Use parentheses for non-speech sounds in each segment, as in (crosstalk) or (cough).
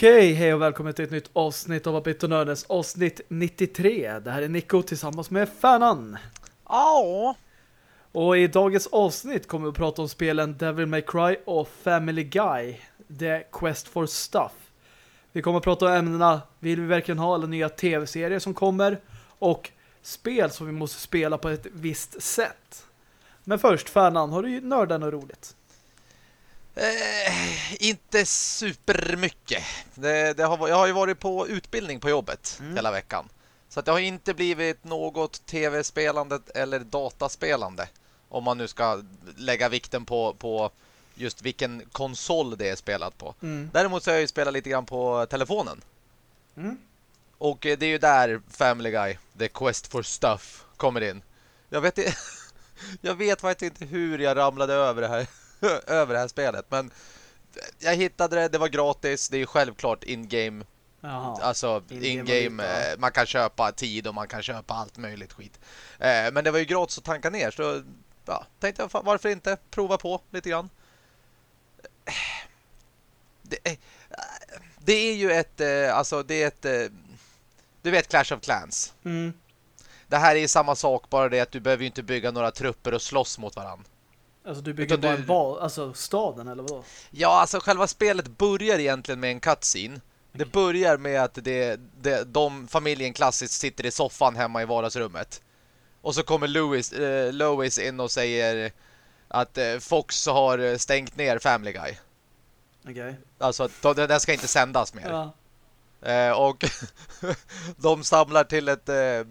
Okej, hej och välkommen till ett nytt avsnitt av Abit och Nördens avsnitt 93. Det här är Nico tillsammans med Fanan. Ja. Och i dagens avsnitt kommer vi att prata om spelen Devil May Cry och Family Guy, The Quest for Stuff. Vi kommer att prata om ämnena vill vi verkligen ha alla nya tv-serier som kommer och spel som vi måste spela på ett visst sätt. Men först, Fanan, har du nördat något roligt? Eh, inte supermycket. Det, det har, jag har ju varit på utbildning på jobbet mm. hela veckan. Så att det har inte blivit något tv-spelande eller dataspelande. Om man nu ska lägga vikten på, på just vilken konsol det är spelat på. Mm. Däremot så har jag ju spelat lite grann på telefonen. Mm. Och eh, det är ju där Family Guy, The Quest for Stuff, kommer in. Jag vet, (laughs) jag vet faktiskt inte hur jag ramlade över det här (laughs) över det här spelet. Men jag hittade det, det var gratis. Det är ju självklart in-game. Alltså in-game, in eh, man kan köpa tid och man kan köpa allt möjligt skit. Eh, men det var ju gratis att tanka ner så ja, tänkte jag varför inte prova på lite grann. Det är, det är ju ett eh, alltså det är ett du vet Clash of Clans. Mm. Det här är samma sak bara det att du behöver ju inte bygga några trupper och slåss mot varandra. Alltså du bygger bara du... Val, alltså staden eller vad? Ja, alltså själva spelet börjar egentligen med en cutscene. Det börjar med att det, det, de familjen klassiskt sitter i soffan hemma i vardagsrummet. Och så kommer Louis, eh, Lois in och säger att eh, Fox har stängt ner Family Guy. Okej. Okay. Alltså, den ska inte sändas mer. Ja. Eh, och (laughs) de samlar till ett eh,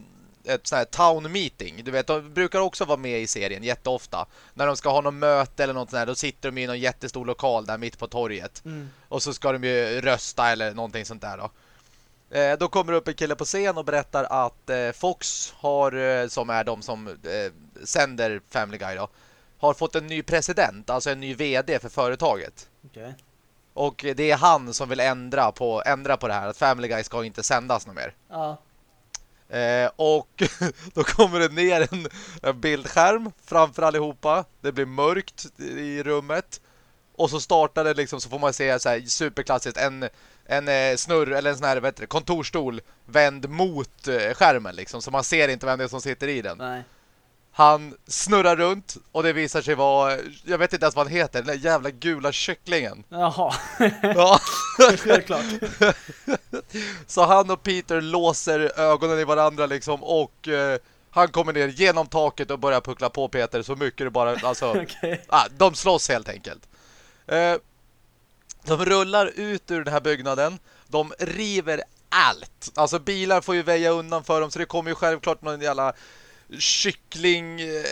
ett sånt här town meeting. Du vet, de brukar också vara med i serien jätteofta. När de ska ha något möte eller något sånt där, då sitter de i någon jättestor lokal där mitt på torget. Mm. Och så ska de ju rösta eller någonting sånt där då. Eh, då kommer det upp en kille på scen och berättar att eh, Fox har, eh, som är de som eh, sänder Family Guy då, har fått en ny president, alltså en ny vd för företaget. Okay. Och det är han som vill ändra på, ändra på det här, att Family Guy ska inte sändas något mer. Ja. Eh, och (laughs) då kommer det ner en, en bildskärm framför allihopa. Det blir mörkt i rummet. Och så startar det liksom, så får man se så här superklassiskt en, en eh, snurr eller en sån här vet du, kontorstol vänd mot eh, skärmen liksom. Så man ser inte vem det är som sitter i den. Nej. Han snurrar runt och det visar sig vara, jag vet inte ens vad han heter, den där jävla gula kycklingen. Jaha. ja. (laughs) Självklart. (laughs) Så han och Peter låser ögonen i varandra liksom och eh, han kommer ner genom taket och börjar puckla på Peter så mycket det bara, alltså, (laughs) okay. ah, de slåss helt enkelt. Eh, de rullar ut ur den här byggnaden, de river allt. Alltså bilar får ju väja undan för dem så det kommer ju självklart någon jävla kyckling eh,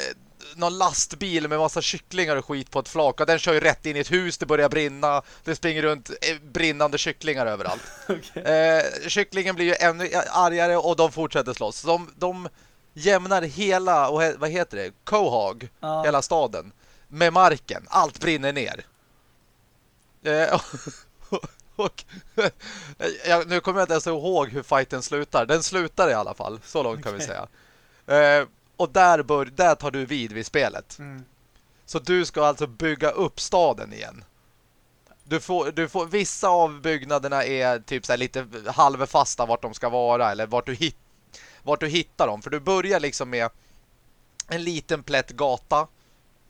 någon lastbil med massa kycklingar och skit på ett flak. Och den kör ju rätt in i ett hus, det börjar brinna. Det springer runt eh, brinnande kycklingar överallt. (laughs) Okay. eh, kycklingen blir ju ännu argare och de fortsätter slåss. De, de jämnar hela, och vad heter det? Quahog, ah. hela staden med marken, allt brinner ner. Eh, (laughs) och, ja, nu kommer jag inte ens ihåg hur fighten slutar. Den slutar i alla fall, så långt okay. kan vi säga Eh, och där, bör, där tar du vid vid spelet. Mm. Så du ska alltså bygga upp staden igen. Du får, du får, vissa av byggnaderna är typ så lite halvfasta vart de ska vara eller vart du, hit, vart du hittar dem. För du börjar liksom med en liten plätt gata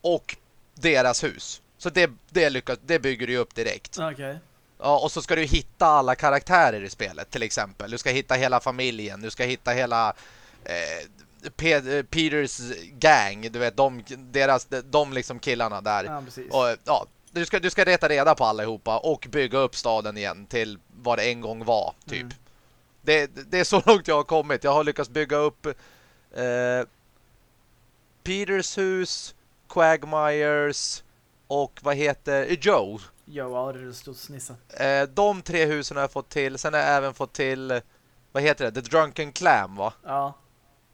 och deras hus. Så det, det, lyckas, det bygger du upp direkt. Okay. Ja, och så ska du hitta alla karaktärer i spelet till exempel. Du ska hitta hela familjen, du ska hitta hela eh, Pe Peters gang, du vet, de, deras, de liksom killarna där. Ja, och, ja, du ska, du ska reta reda på allihopa och bygga upp staden igen till vad det en gång var, typ. Mm. Det, det är så långt jag har kommit. Jag har lyckats bygga upp eh, Peters hus, Quagmires och vad heter Joe? Joe, ja, det stort snissa. Eh, de tre husen har jag fått till. Sen har jag även fått till vad heter det? The Drunken Clam, va? Ja.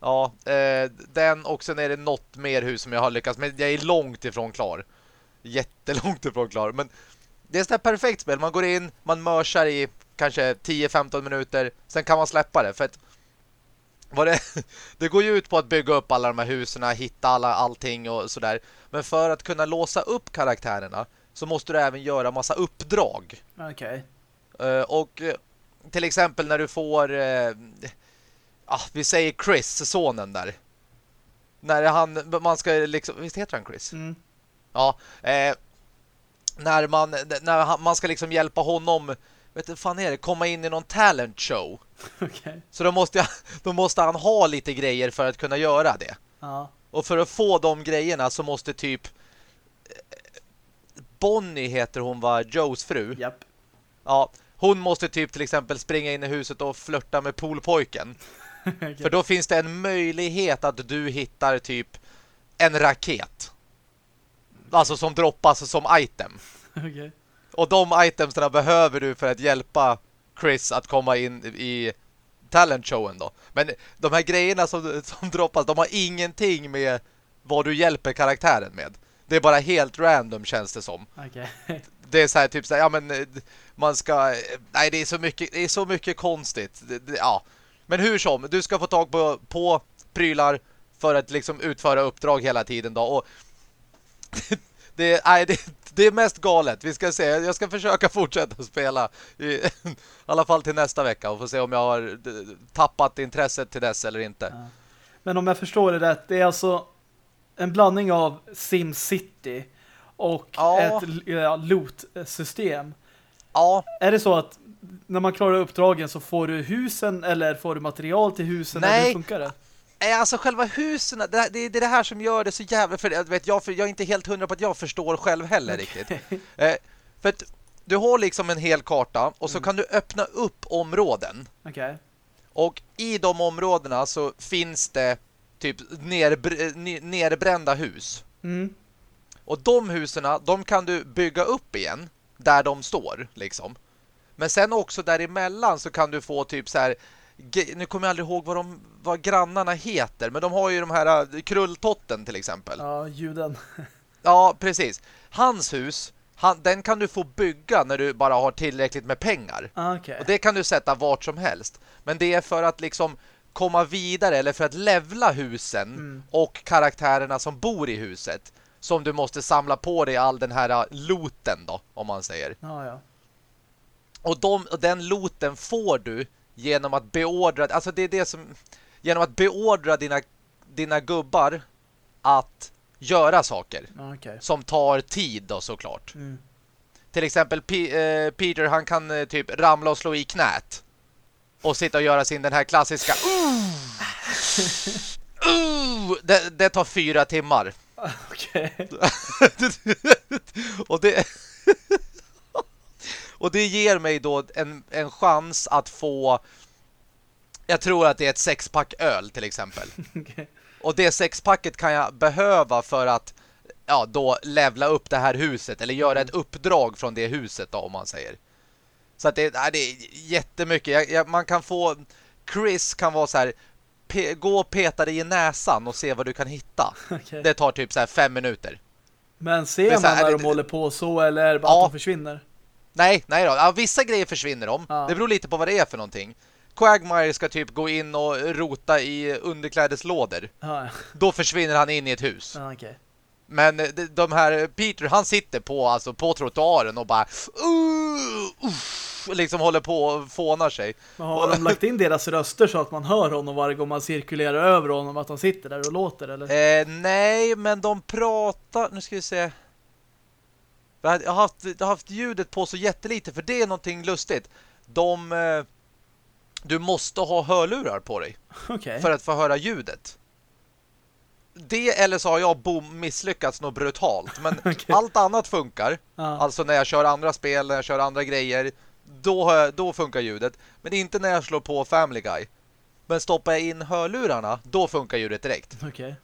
Ja, eh, den och sen är det något mer hus som jag har lyckats med. Jag är långt ifrån klar. Jättelångt ifrån klar. Men det är ett perfekt spel. Man går in, man mörsar i kanske 10-15 minuter. Sen kan man släppa det. För att vad det, (laughs) det går ju ut på att bygga upp alla de här husen, hitta alla, allting och sådär. Men för att kunna låsa upp karaktärerna så måste du även göra massa uppdrag. Okej. Okay. Eh, och eh, till exempel när du får eh, ah, vi säger Chris, sonen där. När han, man ska liksom, visst heter han Chris? Mm. Ja, eh, när man när han, man ska liksom hjälpa honom vet du fan är det, komma in i någon talent show. (laughs) Okay. Så då måste, jag, då måste han ha lite grejer för att kunna göra det. Ja. Och för att få de grejerna så måste typ eh, Bonnie heter hon var Joes fru. Japp. Ja, hon måste typ till exempel springa in i huset och flörta med poolpojken. (laughs) okay. För då finns det en möjlighet att du hittar typ en raket. Alltså som droppas som item. okay. Och de itemsarna behöver du för att hjälpa Chris att komma in i talentshowen då. Men de här grejerna som, som droppas, de har ingenting med vad du hjälper karaktären med. Det är bara helt random känns det som. Okay. (laughs) Det är så här typ så här, ja men eh, man ska nej det är så mycket det är så mycket konstigt. Det, det, ja. Men hur som, du ska få tag på, på prylar för att liksom utföra uppdrag hela tiden då och (laughs) det, nej, det, det är mest galet. Vi ska se. Jag ska försöka fortsätta spela i, (laughs) i alla fall till nästa vecka och få se om jag har tappat intresset till dess eller inte. Ja. Men om jag förstår det rätt, det är alltså en blandning av SimCity och ja. ett ja, loot-system. Ja. Är det så att när man klarar uppdragen så får du husen eller får du material till husen? Nej. Eller hur funkar det? Alltså själva husen, det, det, det är det här som gör det så jävla... För jag, vet, jag, för jag är inte helt hundra på att jag förstår själv heller okay. riktigt. Eh, för att du har liksom en hel karta och så mm. kan du öppna upp områden. Okay. Och i de områdena så finns det typ nerbr nerbrända hus. Mm. Och de husen, de kan du bygga upp igen där de står liksom. Men sen också däremellan så kan du få typ så här nu kommer jag aldrig ihåg vad, de, vad grannarna heter, men de har ju de här äh, krulltotten till exempel. Ja, juden. (laughs) ja, precis. Hans hus, han, den kan du få bygga när du bara har tillräckligt med pengar. Ah, okay. Och det kan du sätta vart som helst. Men det är för att liksom komma vidare eller för att levla husen mm. och karaktärerna som bor i huset som du måste samla på dig all den här äh, loten då, om man säger. Ah, ja. Och, de, och den loten får du genom att beordra alltså det är det som genom att beordra dina dina gubbar att göra saker okay. som tar tid då såklart. Mm. Till exempel P äh, Peter han kan äh, typ ramla och slå i knät och sitta och göra sin den här klassiska uh, uh, det, det, tar fyra timmar. (laughs) Okej. Okay. (laughs) och det och det ger mig då en, en chans att få jag tror att det är ett sexpack öl till exempel. (laughs) okay. Och det sexpacket kan jag behöva för att ja, då levla upp det här huset eller göra ett uppdrag från det huset då, om man säger. Så att det, ja, det är jättemycket. Jag, jag, man kan få Chris kan vara så här pe, gå och peta dig i näsan och se vad du kan hitta. (laughs) Okay. Det tar typ så här fem minuter. Men ser man när de håller på så eller bara ja, att de försvinner? Nej, nej då. Ja, vissa grejer försvinner de. Ja. Det beror lite på vad det är för någonting. Quagmire ska typ gå in och rota i underklädeslådor. Ja. Då försvinner han in i ett hus. Okay. Men de, de här Peter, han sitter på alltså på trottoaren och bara uh, uh, liksom håller på och fånar sig. Men har de lagt in deras röster så att man hör honom varje gång man cirkulerar över honom att de sitter där och låter eller? Eh, nej, men de pratar, nu ska vi se. Jag har haft, jag har haft ljudet på så jättelite för det är någonting lustigt. De eh, du måste ha hörlurar på dig okay. för att få höra ljudet. Det eller så har jag boom, misslyckats något brutalt. Men (laughs) okay. allt annat funkar. Ah. Alltså när jag kör andra spel, när jag kör andra grejer. Då, då funkar ljudet. Men inte när jag slår på Family Guy. Men stoppar jag in hörlurarna, då funkar ljudet direkt. Okay.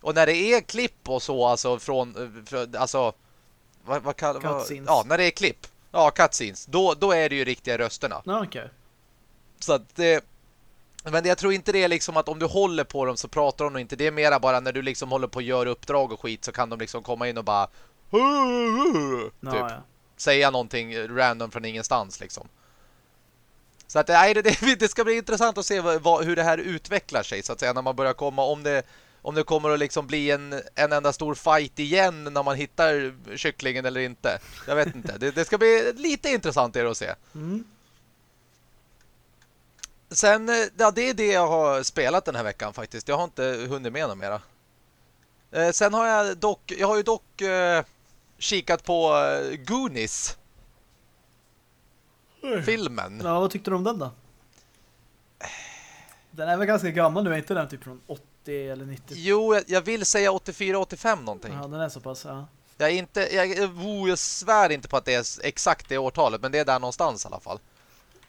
Och när det är klipp och så, alltså från, alltså vad, vad kallar Cutscenes. Ja, när det är klipp. Ja, cutscenes. Då, då är det ju riktiga rösterna. Ah, okay. Så att det... Men jag tror inte det är liksom att om du håller på dem så pratar de inte. Det är mera bara när du liksom håller på att göra uppdrag och skit så kan de liksom komma in och bara typ, ja. säga någonting random från ingenstans liksom. Så att nej, det, det, det ska bli intressant att se vad, vad, hur det här utvecklar sig så att säga när man börjar komma om det om det kommer att liksom bli en, en enda stor fight igen när man hittar kycklingen eller inte. Jag vet inte. Det, det ska bli lite intressant att se. Mm. Sen, eh, ja, det är det jag har spelat den här veckan faktiskt. Jag har inte hunnit med något mera. Eh, sen har jag dock, jag har ju dock eh, kikat på eh, Goonies. Filmen. Ja, vad tyckte du om den då? Den är väl ganska gammal nu, är inte den typ från 80 eller 90? Jo, jag, jag vill säga 84-85 någonting. Ja, den är så pass, ja. Jag är inte, jag, oh, jag svär inte på att det är exakt det årtalet, men det är där någonstans i alla fall.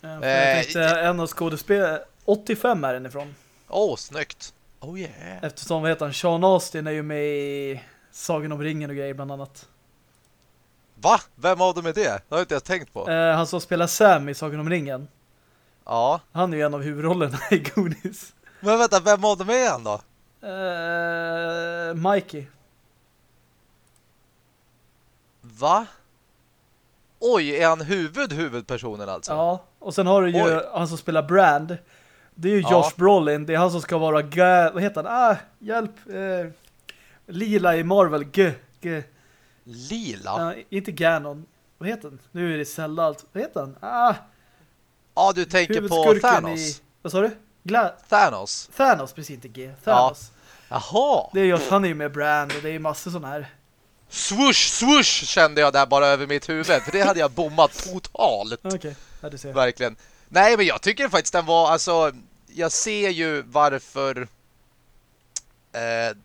Ja, jag Eh, tänkte en av skådespel 85 är den ifrån. Åh, oh, snyggt. Oh yeah. Eftersom, vad heter han, Sean Austin är ju med i Sagan om ringen och grejer bland annat. Va? Vem av dem är det? Det har jag inte ens tänkt på. Eh, han som spelar Sam i Sagan om ringen. Ja. Han är ju en av huvudrollerna (laughs) i Goonies. Men vänta, vem av dem är han då? Eh, Mikey. Va? Oj, är han huvud huvudpersonen alltså? Ja, och sen har du ju Oj. han som spelar Brand. Det är ju Ja. Josh Brolin. Det är han som ska vara Ga vad heter han? Ah, hjälp. Eh, Lila i Marvel. G. G. Lila? Ja, inte Ganon. Vad heter han? Nu är det Zelda allt. Vad heter han? Ah, Ja, du tänker på Thanos. I, vad sa du? Gla Thanos. Thanos, precis inte G. Thanos. Jaha. Det är Josh, han är ju med Brand och det är massor sådana här. Swoosh, swoosh kände jag där bara över mitt huvud. För det hade jag bommat totalt. Okej, ja, du ser. Verkligen. Nej, men jag tycker faktiskt den var, alltså, jag ser ju varför eh,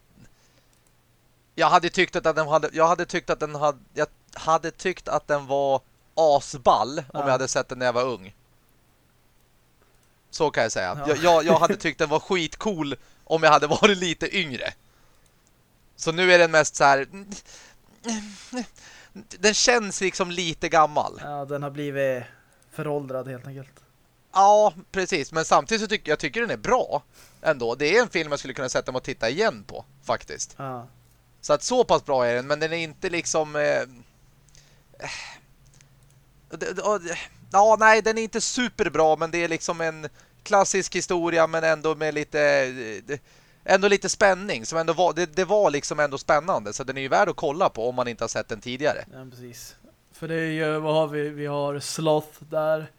jag hade tyckt att den hade, jag hade tyckt att den hade, jag hade tyckt att den var asball om Ja. jag hade sett den när jag var ung. Så kan jag säga. Ja. Jag, jag, jag hade tyckt den var skitcool om jag hade varit lite yngre. Så nu är den mest så här. Den känns liksom lite gammal. Ja, den har blivit föråldrad helt enkelt. Ja, precis. Men samtidigt så tycker jag tycker den är bra ändå. Det är en film jag skulle kunna sätta mig och titta igen på, faktiskt. Ja. Så att så pass bra är den, men den är inte liksom... Eh, eh, det- det- det- ja, nej, den är inte superbra, men det är liksom en klassisk historia, men ändå med lite... eh, Ändå lite spänning som ändå var, det, det var liksom ändå spännande så den är ju värd att kolla på om man inte har sett den tidigare. Ja, precis. För det är ju, vad har vi? Vi har Sloth där.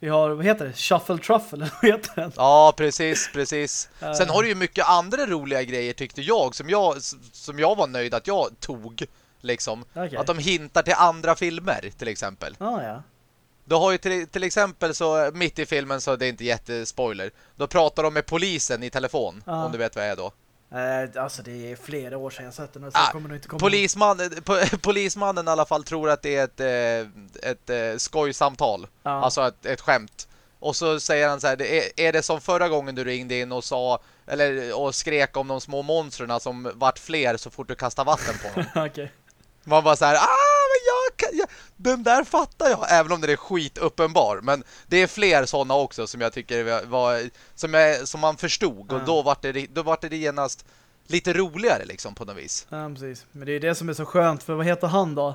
Vi har, vad heter det? Shuffle Truffle, (laughs) vad heter den? Ja, precis, precis. Eh. Sen har du ju mycket andra roliga grejer tyckte jag som jag som jag var nöjd att jag tog liksom. Okej. Att de hintar till andra filmer till exempel. Ah, ja. Du har ju till, till exempel så mitt i filmen så det är inte jättespoiler. Då pratar de med polisen i telefon Ja. om du vet vad jag är då. Eh, alltså det är flera år sedan jag sett den. Så Ah, kommer inte komma Polisman, po, polismannen i alla fall tror att det är ett, eh, ett eh, skojsamtal. Ja. Alltså ett, ett skämt. Och så säger han så här, det är, är det som förra gången du ringde in och sa eller och skrek om de små monstren som vart fler så fort du kastar vatten på dem. (laughs) Okej. Man bara så här, ah men kan, jag den där fattar jag även om det är skituppenbar, men det är fler sådana också som jag tycker var, var som jag, som man förstod och Ja. då vart det då vart det genast lite roligare liksom på något vis. Ja, precis. Men det är det som är så skönt. För vad heter han då?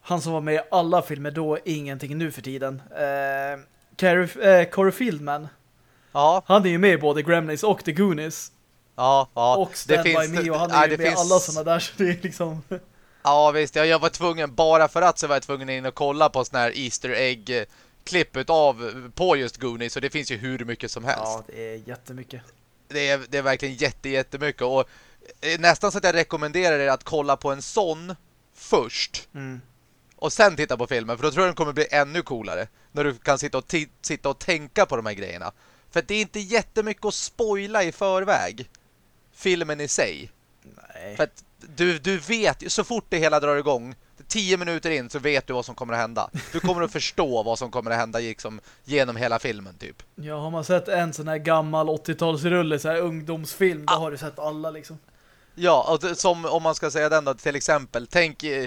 Han som var med i alla filmer då, ingenting nu för tiden. Eh, Carrie, eh, Corey Fieldman. Ja, Han är ju med i både Gremlins och The Goonies. ja, ja. och Stand By Me. Och han är nej, ju det med finns- alla sådana där. Så det är liksom... Ja visst, jag, var tvungen, bara för att så var jag tvungen in och kolla på sån här Easter egg klipp utav på just Goonies så det finns ju hur mycket som helst. ja, det är jättemycket. Det, är, det är verkligen jätte, jättemycket och eh, nästan så att jag rekommenderar er att kolla på en sån först Mm. och sen titta på filmen för då tror jag den kommer bli ännu coolare när du kan sitta och, sitta och tänka på de här grejerna. För det är inte jättemycket att spoila i förväg filmen i sig. Nej. För att du, du vet, så fort det hela drar igång, tio minuter in så vet du vad som kommer att hända. Du kommer att förstå vad som kommer att hända liksom, genom hela filmen typ. Ja, har man sett en sån här gammal 80-talsrulle, så här ungdomsfilm, då har du sett alla liksom. Ja, och som om man ska säga den då till exempel, tänk eh,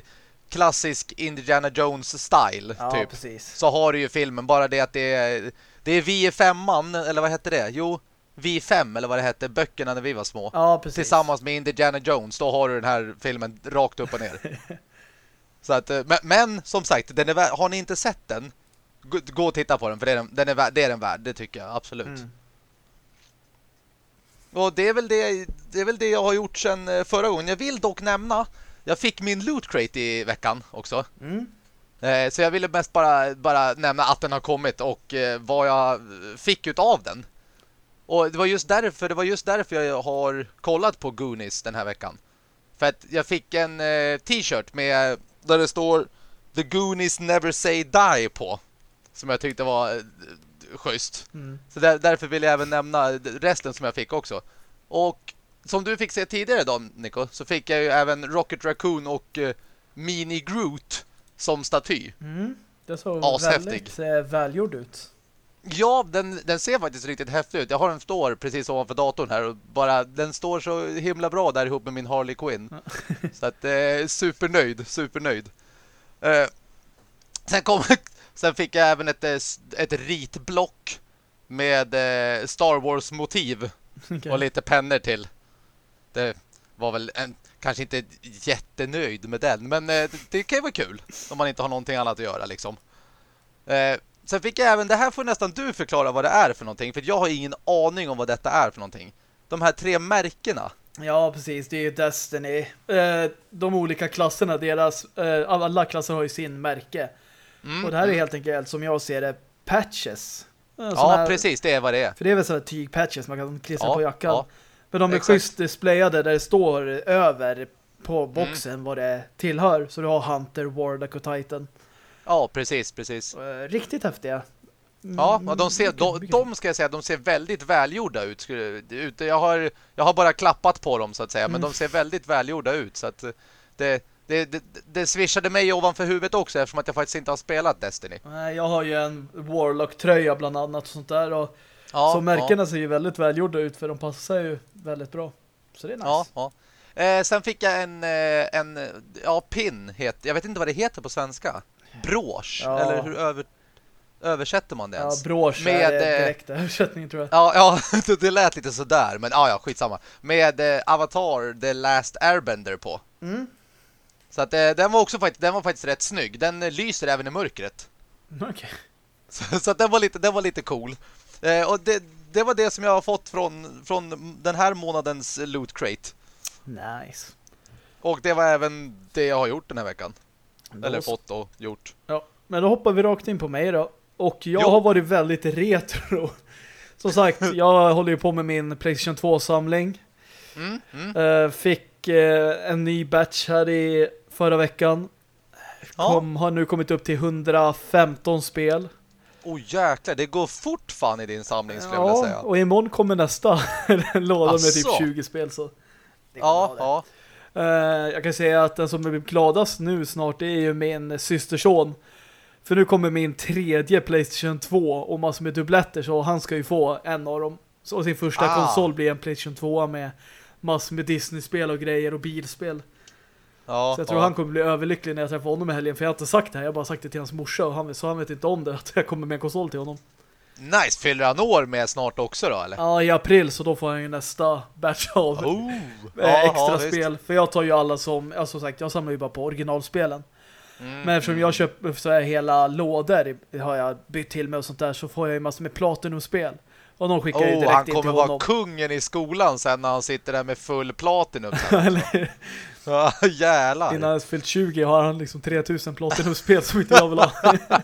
klassisk Indiana Jones style Ja, typ. precis. Så har du ju filmen, bara det att det är, det är vi i femman, eller vad hette det? Jo, vi fem, eller vad det hette, böckerna när vi var små. Ja, precis. Tillsammans med Indiana Jones, då har du den här filmen rakt upp och ner. (laughs) Så att, eh, men, men som sagt, den är har ni inte sett den, gå, och titta på den, för det är den, den är, det är den värd, det tycker jag, absolut. Mm. Och det är, väl det, det är väl det jag har gjort sedan eh, förra gången. Jag vill dock nämna, jag fick min loot crate i veckan också. Mm. Eh, så jag ville mest bara, bara nämna att den har kommit och vad jag fick ut av den. Och det var just därför det var just därför jag har kollat på Goonies den här veckan. För att jag fick en eh, t-shirt med där det står The Goonies Never Say Die på. Som jag tyckte var eh, schysst. Mm. Så där, därför vill jag även nämna resten som jag fick också. Och som du fick se tidigare då, Nico, så fick jag ju även Rocket Raccoon och eh, Mini Groot som staty. Mm. Det såg Ashäftig. väldigt eh, välgjord ut. Ja, den, den ser faktiskt riktigt häftig ut. Jag har den står precis ovanför datorn här och bara den står så himla bra där ihop med min Harley Quinn. (laughs) så att eh, supernöjd, supernöjd. Eh, sen kom (laughs) sen fick jag även ett eh, ett ritblock med eh, Star Wars motiv Okej. och lite pennor till. Det var väl en kanske inte jättenöjd med den, men eh, det, det kan ju vara kul om man inte har någonting annat att göra liksom. Sen fick jag även, det här får nästan du förklara vad det är för någonting, för jag har ingen aning om vad detta är för någonting. De här tre märkena. Ja, precis. Det är ju Destiny. Eh, de olika klasserna, deras, eh, alla klasser har ju sin märke. Mm, Och det här är mm. helt enkelt, som jag ser det, patches. Eh, såna Ja, här- precis, det är vad det är. För det är väl sådana tygpatches man kan klistra Ja, på jackan. ja. Men de är exakt. schysst displayade där det står över på Mm. boxen vad det tillhör. Så du har Hunter, Warlock och Titan. Ja, precis, precis. Eh, riktigt häftiga. Mm, Ja, de ser, de, de ska jag säga, de ser väldigt välgjorda ut. Jag har, jag har bara klappat på dem så att säga, men Mm. de ser väldigt välgjorda ut. Så att det, det, det, det swishade mig ovanför huvudet också eftersom att jag faktiskt inte har spelat Destiny. Jag har ju en Warlock-tröja bland annat och sånt där. Och Ja, så märkena ser ju väldigt välgjorda ut för de passar ju väldigt bra. Så det är nice. Ja, ja. Eh, sen fick jag en, eh, en ja, pin, het, jag vet inte vad det heter på svenska. Brosch, Ja. eller hur över, översätter man det Ja, ens? brosch Med, är eh, direkt översättning tror jag. Ja, ja (laughs) det- lät lite sådär, men ja, ja, skitsamma. Med eh, Avatar The Last Airbender på. Mm. Så att eh, den var också faktiskt, den var faktiskt rätt snygg. Den eh, lyser även i mörkret. Okej. (laughs) Så, så att den var lite, den var lite cool. Eh, och det, det var det som jag har fått från, från den här månadens loot crate. Nice. Och det var även det jag har gjort den här veckan. Eller fått och gjort. Ja, men då hoppar vi rakt in på mig då. Och jag Jo. har varit väldigt retro. (laughs) Som sagt, (laughs) jag håller ju på med min Playstation 2-samling. Mm, mm. Eh, fick eh, en ny batch här i förra veckan. Ja. Kom, har nu kommit upp till 115 spel. Oh jäklar, det går fort fan i din samling skulle jag vilja Ja, säga. och imorgon kommer nästa (laughs) låda med typ Asså? 20 spel. Så Ja, ja. Eh, jag kan säga att den som är gladast nu snart är ju min systerson. För nu kommer min tredje Playstation 2 och massor med dubbletter så han ska ju få en av dem. Så sin första Ah. konsol blir en Playstation 2 med massor med Disney-spel och grejer och bilspel. ja Så jag tror ja. han kommer bli överlycklig när jag träffar honom i helgen. För jag har inte sagt det här, jag har bara sagt det till hans morsa och han, så han vet inte om det, att jag kommer med en konsol till honom. Nice, fyller han år med snart också då eller? Ja, i april så då får han ju nästa batch av Oh. (laughs) extra visst. spel. För jag tar ju alla som, ja, som sagt, jag samlar ju bara på originalspelen. Mm, Men eftersom jag köper så här hela lådor har jag bytt till mig och sånt där så får jag ju massor med Platinum-spel. Och de skickar ju Oh, direkt han kommer vara kungen i skolan sen när han sitter där med full platinum. (laughs) Ja, (laughs) Jävlar. innan har fyllt 20 har han liksom 3000 Platinum-spel som inte jag vill ha. (laughs)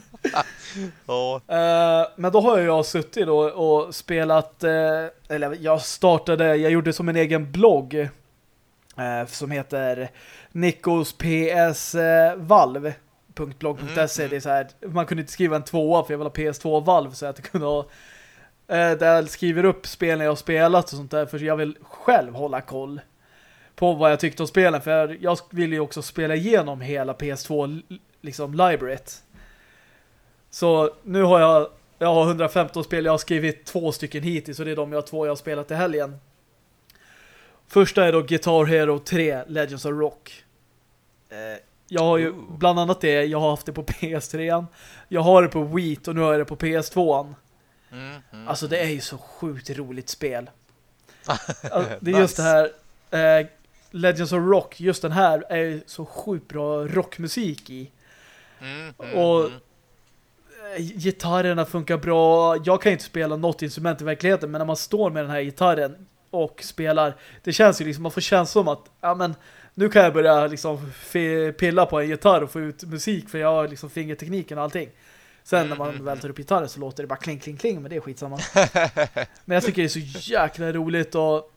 Ja. Eh, men då har jag suttit då och spelat, eh, eller jag startade, jag gjorde som en egen blogg eh, som heter Nikos PS Valve .blogg.se Mm, det är så här, man kunde inte skriva en tvåa för jag vill ha PS2 Valve så att jag kunde ha där jag skriver upp spelen jag har spelat och sånt där för jag vill själv hålla koll på vad jag tyckte om spelen för jag vill ju också spela igenom hela PS2 liksom libraryt. Så nu har jag jag har 115 spel, jag har skrivit två stycken hittills och det är de jag två jag har spelat i helgen. Första är då Guitar Hero 3 Legends of Rock. Eh, Jag har ju bland annat det, jag har haft det på (laughs) PS3. Jag har det på Wii och nu har jag det på PS2. Mm, mm. Alltså det är ju så sjukt roligt spel. (laughs) Det är Nice. just det här eh, Legends of Rock, just den här är så sjukt bra rockmusik i. Mm, mm, och- mm. Eh, Gitarrerna funkar bra. Jag kan inte spela något instrument i verkligheten men när man står med den här gitarren och spelar. Det känns ju liksom, man får känsla som att ja men nu kan jag börja liksom pilla på en gitarr och få ut musik för jag har liksom fingertekniken och allting. Sen när man mm, väl tar upp gitarren så låter det bara kling, kling, kling, men det är skitsamma. (laughs) men jag tycker det är så jäkla roligt och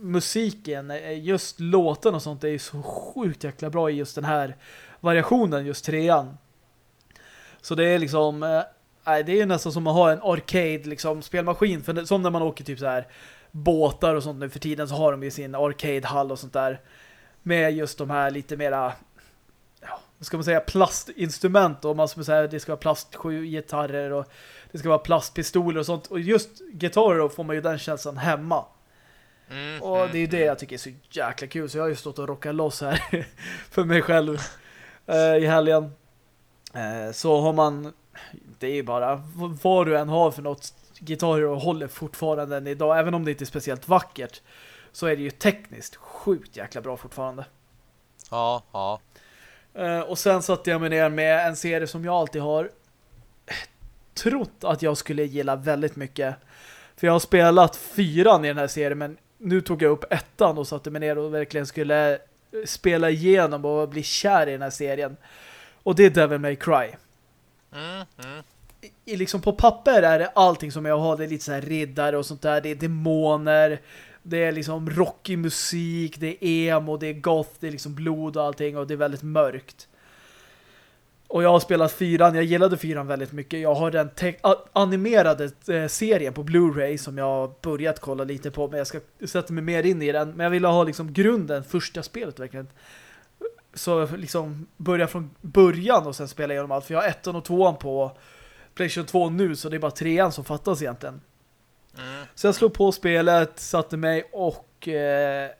musiken, eh, just låten och sånt är ju så sjukt jäkla bra i just den här variationen, just trean. Så det är liksom eh, nej, äh, det är nästan som att ha en arcade liksom, spelmaskin. För som när man åker typ så här båtar och sånt nu för tiden så har de ju sin arcadehall och sånt där. Med just de här lite mera ja, vad ska man säga, plastinstrument och man ska säga det ska vara plastgitarrer och det ska vara plastpistoler och sånt. Och just gitarrer då får man ju den känslan hemma. Mm, och det är ju det mm. jag tycker är så jäkla kul. Så jag har ju stått och rockat loss här (laughs) för mig själv eh, i helgen. Eh, så har man det är ju bara vad du än har för något gitarrer och håller fortfarande än idag. Även om det inte är speciellt vackert så är det ju tekniskt sjukt jäkla bra fortfarande. Ja, ja. Uh, och sen satte jag mig ner med en serie som jag alltid har trott att jag skulle gilla väldigt mycket. För jag har spelat fyran i den här serien men nu tog jag upp ettan och satte mig ner och verkligen skulle spela igenom och bli kär i den här serien. Och det är Devil May Cry. Mm, mm. I, liksom på papper är det allting som jag har. Det är lite så här riddare och sånt där. Det är demoner. Det är liksom rockig musik. Det är emo. Det är goth. Det är liksom blod och allting. Och det är väldigt mörkt. Och jag har spelat fyran. Jag gillade fyran väldigt mycket. Jag har den animerade eh, serien på Blu-ray som jag har börjat kolla lite på. Men jag ska sätta mig mer in i den. Men jag vill ha liksom grunden, första spelet verkligen så liksom börja från början och sen spela igenom allt. För jag har ettan och tvåan på PlayStation 2 nu så det är bara trean som fattas egentligen. Mm. Så jag slog på spelet, satte mig och eh,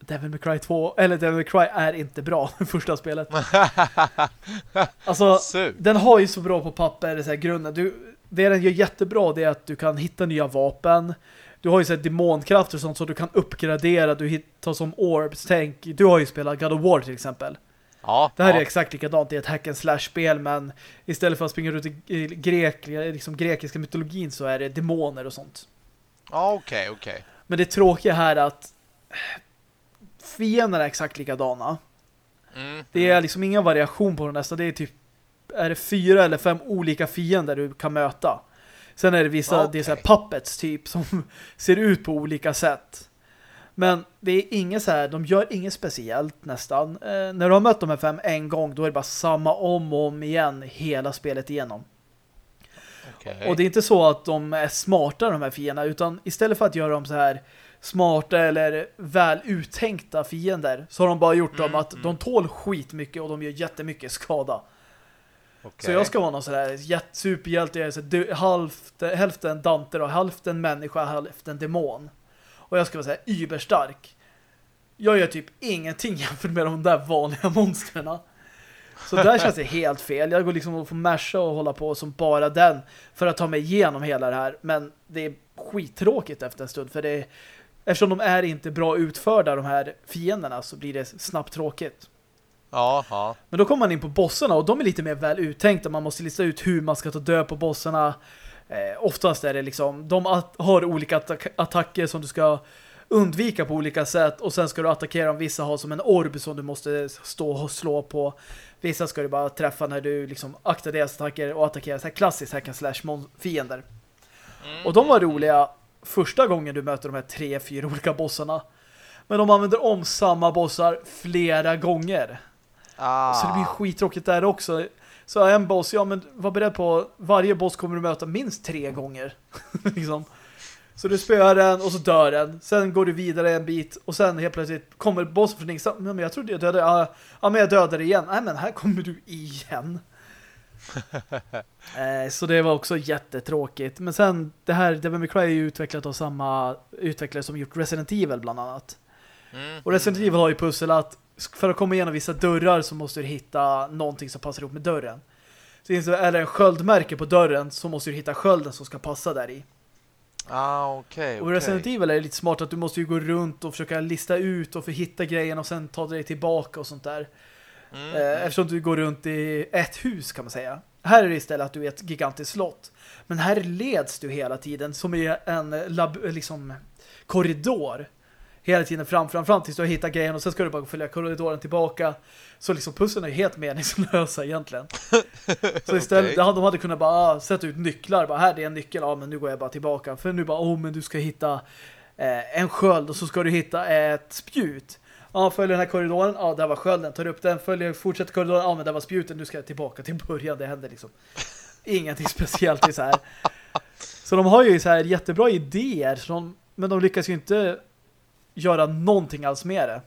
Devil May Cry 2 eller Devil May Cry är inte bra (laughs) första spelet. (laughs) alltså, Sug. den har ju så bra på papper så här, grunden. Du, det den gör jättebra det är att du kan hitta nya vapen du har ju sett demonkrafter och sånt så du kan uppgradera, du hittar som orbs, tänk, du har ju spelat God of War till exempel. Ja, det här ja. är exakt likadant, det är ett hack and slash spel men istället för att springa ut i grek, liksom grekiska mytologin så är det demoner och sånt. Ja, okej, okay, okej. Okay. Men det tråkiga här är att fienderna är exakt likadana. Mm, det är liksom ingen variation på dem nästan, det är typ är det fyra eller fem olika fiender du kan möta. Sen är det vissa, okay. det är så här puppets typ som (laughs) ser ut på olika sätt. Men det är inget så här, de gör inget speciellt nästan. Eh, när du har mött de här fem en gång, då är det bara samma om och om igen hela spelet igenom. Okay. Och det är inte så att de är smarta de här fienderna, utan istället för att göra dem så här smarta eller väl uttänkta fiender så har de bara gjort mm, dem att mm. de tål skitmycket och de gör jättemycket skada. Okay. Så jag ska vara någon sån där superhjälte. Jag är så halvt, hälften Dante och hälften människa, hälften demon. Och jag ska vara så här yberstark. Jag gör typ ingenting (laughs) jämfört med de där vanliga monstren. Så där känns det helt fel. Jag går liksom och får masha och hålla på som bara den för att ta mig igenom hela det här. Men det är skittråkigt efter en stund för det är, eftersom de är inte bra utförda de här fienderna så blir det snabbt tråkigt. Ja, ja. Men då kommer man in på bossarna och de är lite mer väl uttänkta. Man måste lista ut hur man ska ta död på bossarna. Eh, oftast är det liksom, de har olika attack attacker som du ska undvika på olika sätt och sen ska du attackera dem. Vissa har som en orb som du måste stå och slå på. Vissa ska du bara träffa när du liksom aktar deras attacker och attackerar så här klassiskt hack and slash fiender. Mm. Och de var roliga första gången du möter de här tre, fyra olika bossarna. Men de använder om samma bossar flera gånger. Ah. Så det blir skittråkigt där också. Så en boss, ja men var beredd på varje boss kommer du möta minst tre gånger. (laughs) liksom. Så du spöar den och så dör den. Sen går du vidare en bit och sen helt plötsligt kommer bossen från ingenstans. Men jag trodde jag dödade. Ja, men jag dödade igen. Nej men här kommer du igen. (laughs) eh, så det var också jättetråkigt. Men sen det här Devil May Cry är ju utvecklat av samma utvecklare som gjort Resident Evil bland annat. Mm. Och Resident Evil har ju pussel att för att komma igenom vissa dörrar så måste du hitta någonting som passar ihop med dörren. Så är det en sköldmärke på dörren så måste du hitta skölden som ska passa där i. Ah, okej. Okay, och Resident Evil är lite smart att du måste ju gå runt och försöka lista ut och få hitta grejen och sen ta dig tillbaka och sånt där. Mm. Eh, eftersom du går runt i ett hus kan man säga. Här är det istället att du är ett gigantiskt slott. Men här leds du hela tiden som är en lab liksom korridor hela tiden fram, fram, fram tills du har hittat grejen och sen ska du bara följa korridoren tillbaka. Så liksom pussen är helt meningslösa egentligen. (laughs) Så istället, okay. de hade kunnat bara ah, sätta ut nycklar. Bara, här det är en nyckel, ja men nu går jag bara tillbaka. För nu bara, oh, men du ska hitta eh, en sköld och så ska du hitta ett spjut. Ja, följer den här korridoren. Ja, där var skölden. Tar upp den, följer, fortsätter korridoren. Ja, men där var spjuten. Nu ska jag tillbaka till början. Det händer liksom ingenting (laughs) speciellt i så här. Så de har ju så här jättebra idéer. De, men de lyckas ju inte göra någonting alls med det.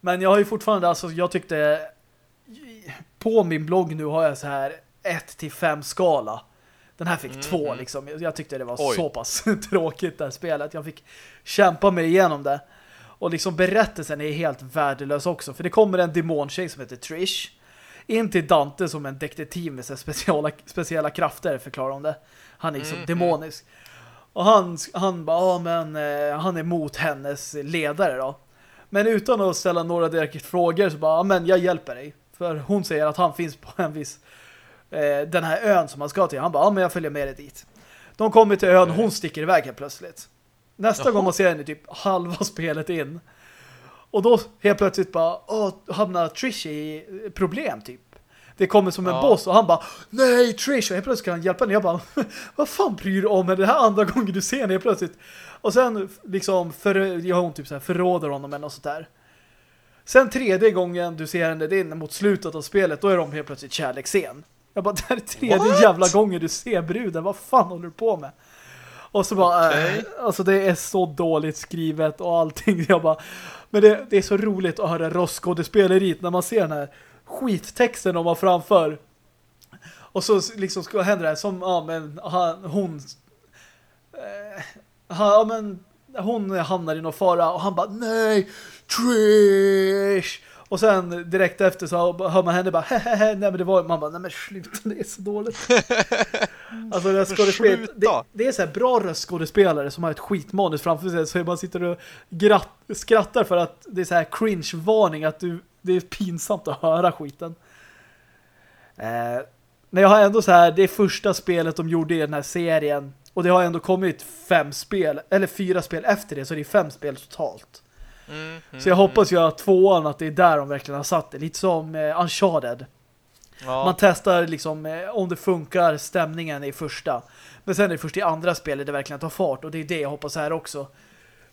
Men jag har ju fortfarande, alltså jag tyckte på min blogg nu har jag så här 1 till 5 skala. Den här fick 2 mm. liksom. Jag tyckte det var Oj. så pass (laughs) tråkigt det här spelet. Jag fick kämpa mig igenom det. Och liksom berättelsen är helt värdelös också. För det kommer en demontjej som heter Trish. In till Dante som en detektiv med speciella, speciella krafter förklarar hon det. Han är liksom mm. demonisk. Och han, han bara, ja men eh, han är mot hennes ledare då. Men utan att ställa några direkta frågor så bara, men jag hjälper dig. För hon säger att han finns på en viss eh, den här ön som han ska till. Han bara, ja men jag följer med dig dit. De kommer till ön, hon sticker iväg helt plötsligt. Nästa Jaha. gång man ser henne typ halva (laughs) spelet in. Och då helt plötsligt bara åh, hamnar Trish i problem typ. Det kommer som en ja. boss och han bara nej Trish och helt plötsligt kan han hjälpa henne. Jag bara (laughs) vad fan bryr du om henne? Det här andra (laughs) gången du ser henne helt plötsligt. Och sen liksom för, jag hon typ så här, förråder honom eller något sånt där. Sen tredje gången du ser henne det är mot slutet av spelet då är de helt plötsligt kärleksscen. Jag bara, det här är tredje What? jävla gången du ser bruden. Vad fan håller du på med? Och så bara, okay. äh, alltså det är så dåligt skrivet och allting. (laughs) Jag bara, men det, det är så roligt att höra röstskådespeleriet när man ser den här skittexten de har framför. Och så liksom ska hända det här som, ja men han, hon eh, ja men hon hamnar i någon fara och han bara, nej, Trish! Och sen direkt efter så hör man henne bara hehehe, nej men det var man bara, nej men sluta, det är så dåligt. (laughs) alltså röstskådespel, det, det är så här bra röstskådespelare som har ett skitmanus framför sig så man sitter och gratt, skrattar för att det är så här cringe-varning att du, det är pinsamt att höra skiten. Eh, men jag har ändå så här, det är första spelet de gjorde i den här serien och det har ändå kommit fem spel, eller fyra spel efter det så det är fem spel totalt. Mm, så jag hoppas ju att tvåan att det är där de verkligen har satt det. Lite som eh, Uncharted. Ja. Man testar liksom eh, om det funkar stämningen i första. Men sen är det först i andra spelet det verkligen tar fart. Och det är det jag hoppas här också.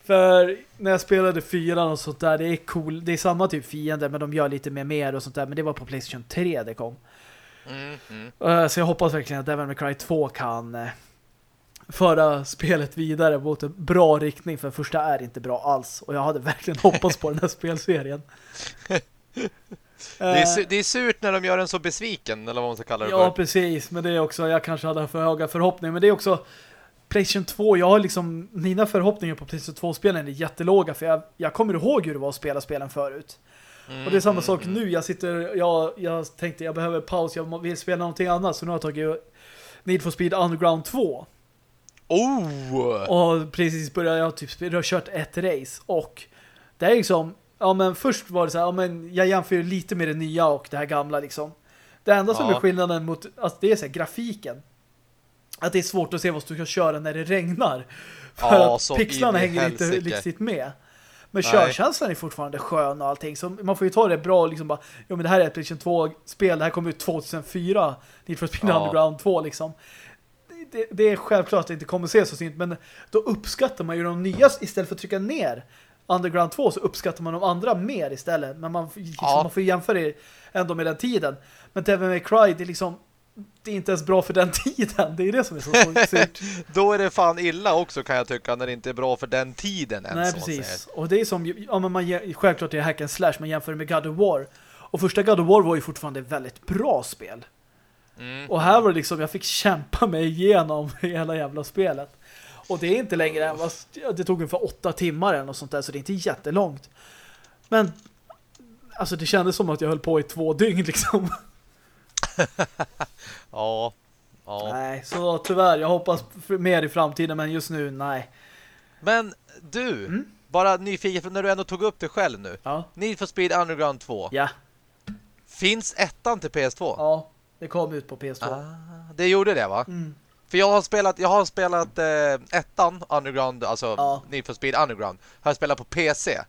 För när jag spelade fyran och sånt där, det är cool. Det är samma typ fiende men de gör lite mer mer och sånt där. Men det var på Playstation 3 det kom. Mm, mm. Uh, så jag hoppas verkligen att Devil May Cry 2 kan uh, föra spelet vidare mot en bra riktning för första är inte bra alls och jag hade verkligen (laughs) hoppats på den här spelserien. Det är, det är surt när de gör en så besviken eller vad man ska kalla det Ja, för. precis. Men det är också, jag kanske hade för höga förhoppningar. Men det är också Playstation 2, jag har liksom mina förhoppningar på Playstation 2-spelen är jättelåga för jag, jag kommer ihåg hur det var att spela spelen förut. Mm, och det är samma mm, sak mm. nu. Jag sitter, jag, jag tänkte jag behöver paus, jag vill spela någonting annat så nu har jag tagit Need for Speed Underground 2. Oh! Och precis började jag typ jag har kört ett race och det är liksom ja men först var det så här, ja men jag jämför lite med det nya och det här gamla liksom. Det enda som ja. är skillnaden mot alltså det är så här, grafiken. Att det är svårt att se vad du ska köra när det regnar. För ja, att pixlarna hänger inte riktigt med. Men körkänslan är fortfarande skön och allting. Så man får ju ta det bra och liksom bara, ja men det här är ett PlayStation 2-spel. Det här kom ut 2004. Need for Speed ja. Underground 2 liksom det, det, är självklart att det inte kommer se så synt, men då uppskattar man ju de nya istället för att trycka ner Underground 2 så uppskattar man de andra mer istället. Men man, liksom, ja. man får jämföra det ändå med den tiden. Men Devil May Cry, det är liksom det är inte ens bra för den (laughs) tiden. Det är det som är så surt. (laughs) Då är det fan illa också kan jag tycka när det inte är bra för den tiden ens. Nej, precis. Och det är som, ja men man, självklart är det hack and slash, man jämför med God of War. Och första God of War var ju fortfarande ett väldigt bra spel. Mm. Och här var det liksom, jag fick kämpa mig igenom (laughs) hela jävla spelet. Och det är inte längre än vad, det tog ungefär åtta timmar eller något sånt där, så det är inte jättelångt. Men alltså det kändes som att jag höll på i två dygn (laughs) liksom. (laughs) ja. ja. Nej, så tyvärr, jag hoppas mer i framtiden, men just nu, nej. Men du, mm? bara nyfiken, när du ändå tog upp det själv nu. Ja. Need for Speed Underground 2. Ja. Finns ettan till PS2? Ja. Det kom ut på PS2. Ah, det gjorde det va? Mm. För jag har spelat, jag har spelat eh, ettan Underground, alltså Ja. Need for Speed Underground. Har jag spelat på PC.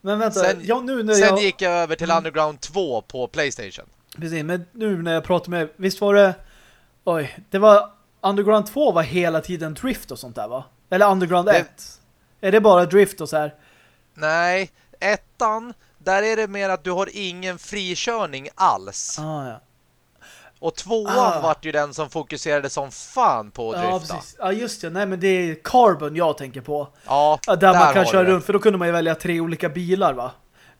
Men vänta, Sen- ja, nu när Sen jag... gick jag över till Underground 2 på Playstation. Precis, men nu när jag pratar med... Visst var det... Oj, det var... Underground 2 var hela tiden drift och sånt där va? Eller Underground Det- 1? Är det bara drift och så här? Nej, ettan, där är det mer att du har ingen frikörning alls. Ah, ja. Och tvåan Ah. vart ju den som fokuserade som fan på att Ja, drifta. precis. Ja, just det. Nej, men det är Carbon jag tänker på. Ja, Ja, Där, man kan köra runt, för då kunde man ju välja tre olika bilar va?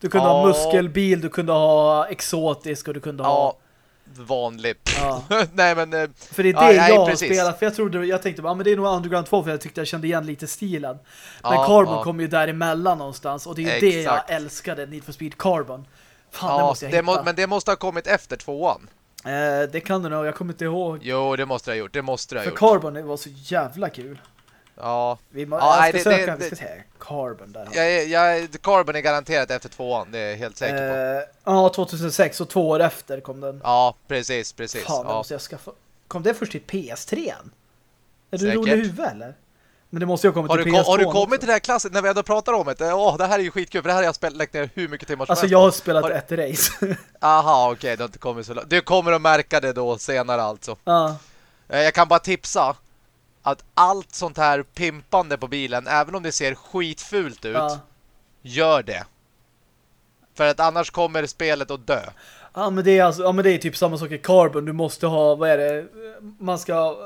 Du kunde Ja. ha muskelbil, du kunde ha exotisk och du kunde ha... Ja, vanligt. Ja. (laughs) Nej, men... eh, För det är Ja, det nej, jag har spelat. För jag trodde, jag tänkte bara, men det är nog Underground 2 för jag tyckte jag kände igen lite stilen. Men Ja, Carbon ja. kom ju däremellan någonstans. Och det är ju det jag Exakt. älskade, Need for Speed Carbon. Fan, det Ja, måste jag det må, men det måste ha kommit efter tvåan. Eh, det kan du nog, jag kommer inte ihåg. Jo, det måste det ha gjort. Det måste det ha För gjort. Carbon det var så jävla kul. Ja, Vi må, Ja, jag ska nej, det- söka, det- vi ska se. Carbon där. jag, är- jag, Carbon är garanterat efter tvåan, det är jag helt säker på. Eh, ja, 2006 och två år efter kom den. Ja, precis, precis. Fan, det ja. måste jag skaffa. Kom det först till PS3? Är du Säkert. rolig i huvudet eller? Men det måste ju ha kommit Har du, till kom, PS2 har du också. kommit till det här klassen när vi ändå pratar om det? Åh, det här är ju skitkul för det här har jag spelat, lagt ner hur mycket timmar som Alltså jag har spelat Har- ett race. (laughs) Aha, okej, det har inte kommit så långt. Du kommer att märka det då senare alltså. ja. Eh, Jag kan bara tipsa att allt sånt här pimpande på bilen, även om det ser skitfult ut, Ja. gör det. För att annars kommer spelet att dö. Ja men det är alltså, ja men det är typ samma sak i Carbon. Du måste ha, vad är det? Man ska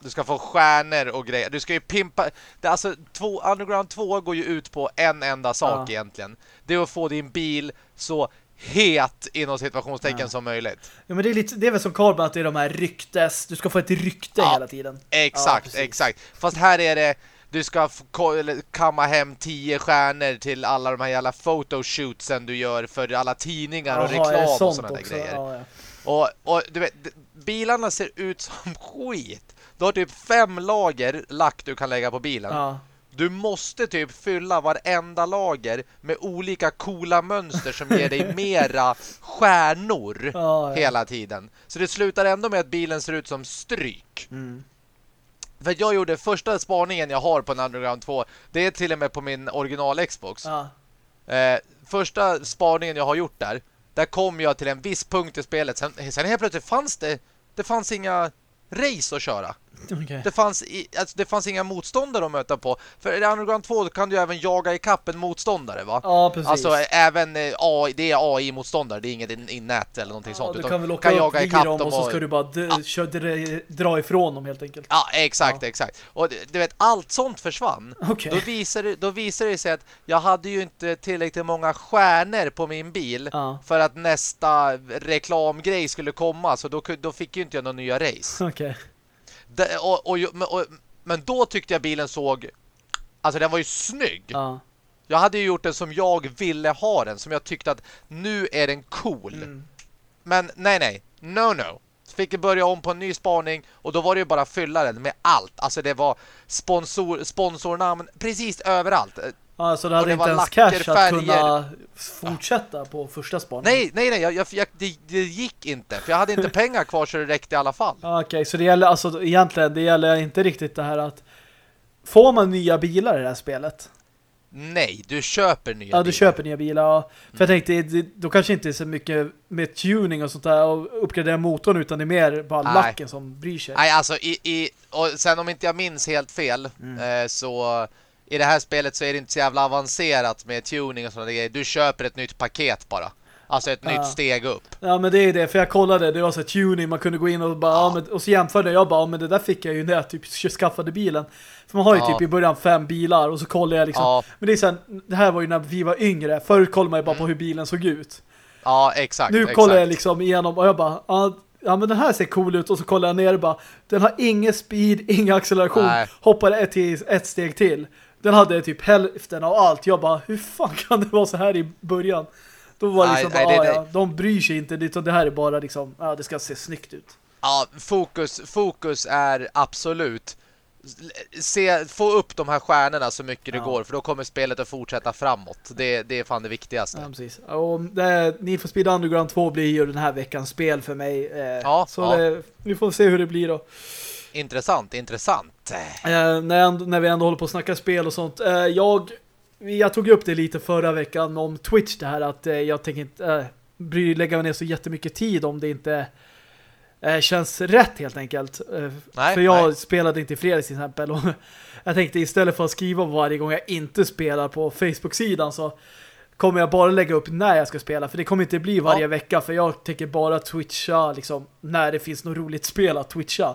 Du ska få stjärnor och grejer. Du ska ju pimpa... Det alltså, två, Underground 2 går ju ut på en enda sak Ja. egentligen. Det är att få din bil så het inom situationstecken Ja. som möjligt. Ja men det är lite det är väl som Carbon att det är de här ryktes. Du ska få ett rykte Ja. hela tiden. Exakt, exakt. Fast här är det du ska kamma hem 10 stjärnor till alla de här jävla photoshootsen du gör för alla tidningar och det reklam och sådana där grejer. Och, och du vet, bilarna ser ut som (laughs) skit. Du har typ fem lager lack du kan lägga på bilen. Ja. Du måste typ fylla varenda lager med olika coola mönster som ger dig (laughs) mera stjärnor Ja, ja. hela tiden. Så det slutar ändå med att bilen ser ut som stryk. Mm. För jag gjorde första spaningen jag har på en Underground 2, det är till och med på min original Xbox. Ja. Eh, första spaningen jag har gjort där, där kom jag till en viss punkt i spelet. Sen, sen helt plötsligt fanns det, det fanns inga race att köra. Okej. Det fanns, i, alltså, det fanns inga motståndare att möta på. För i Underground 2 kan du även jaga i kapp en motståndare va? Ja, precis. Alltså även eh, AI, det är AI-motståndare, det är inget in, in nät eller någonting ja, sånt. du kan väl åka upp jaga i ikapp dem och så ska du bara Ja. dra, ifrån dem helt enkelt. Ja, exakt, exakt. Och du- vet, allt sånt försvann. Okej. Då visar, det, då visar det sig att jag hade ju inte tillräckligt många stjärnor på min bil Ja. för att nästa reklamgrej skulle komma. Så då, då fick ju inte jag några nya race. Okej. Det, och, och, men- och, men då tyckte jag bilen såg... Alltså den var ju snygg. Ja. Jag hade ju gjort den som jag ville ha den. Som jag tyckte att nu är den cool. Mm. Men nej, nej. No, no. Så fick jag börja om på en ny spaning och då var det ju bara fylla den med allt. Alltså det var sponsor, sponsornamn precis överallt. Ja, så du Och hade det inte ens cash att kunna fortsätta på första spaningen? Nej, nej, nej. Jag, jag, jag, det, det gick inte. För jag hade inte (laughs) pengar kvar så det räckte i alla fall. Okej, så det gäller alltså egentligen, det gäller inte riktigt det här att får man nya bilar i det här spelet? Nej, du köper nya Ja, du bilar. köper nya bilar. Ja. För jag tänkte, det- då kanske inte är så mycket med tuning och sånt där och uppgradera motorn utan det är mer bara Nej. lacken som bryr sig. Nej, alltså i, i, och sen om inte jag minns helt fel Mm. eh, så i det här spelet så är det inte så jävla avancerat med tuning och sådana grejer. Du köper ett nytt paket bara. Alltså ett Ja. nytt steg upp. Ja men det är det, för jag kollade, det var så tuning, man kunde gå in och bara, ja. men, och så jämförde jag bara, ja, men det där fick jag ju när jag typ skaffade bilen. För man har ju Ja. typ i början fem bilar och så kollar jag liksom, men det är sen, det här var ju när vi var yngre, förut kollade man ju bara på hur bilen såg ut. Ja, exakt. Nu exakt. kollar jag liksom igenom och jag bara, ja, ja men den här ser cool ut och så kollar jag ner och bara, den har ingen speed, (laughs) ingen acceleration, Nej. hoppade ett, ett steg till. Den hade typ hälften av allt. Jag bara, hur fan kan det vara så här i början? Då var det Nej, liksom nej, bara, det- ah, ja, de bryr sig inte, utan det här är bara liksom, ja det ska se snyggt ut. Ja, fokus, fokus är absolut se, få upp de här stjärnorna så mycket det Ja. går för då kommer spelet att fortsätta framåt. Det, det är fan det viktigaste. Ja, precis. Och det, Need for Speed Underground 2 blir ju den här veckans spel för mig. Eh, Ja, så ja. Det, vi får se hur det blir då. Intressant, intressant. Eh, när, när vi ändå håller på att snacka spel och sånt. Eh, jag, jag tog upp det lite förra veckan om Twitch det här att eh, jag tänker inte eh, bry, lägga ner så jättemycket tid om det inte eh, känns rätt helt enkelt. Eh, Nej, för jag nej. spelade inte i fredags till exempel och (laughs) jag tänkte istället för att skriva varje gång jag inte spelar på Facebook-sidan så kommer jag bara lägga upp när jag ska spela. För det kommer inte bli varje Ja. vecka för jag tänker bara twitcha liksom, när det finns något roligt spel att twitcha.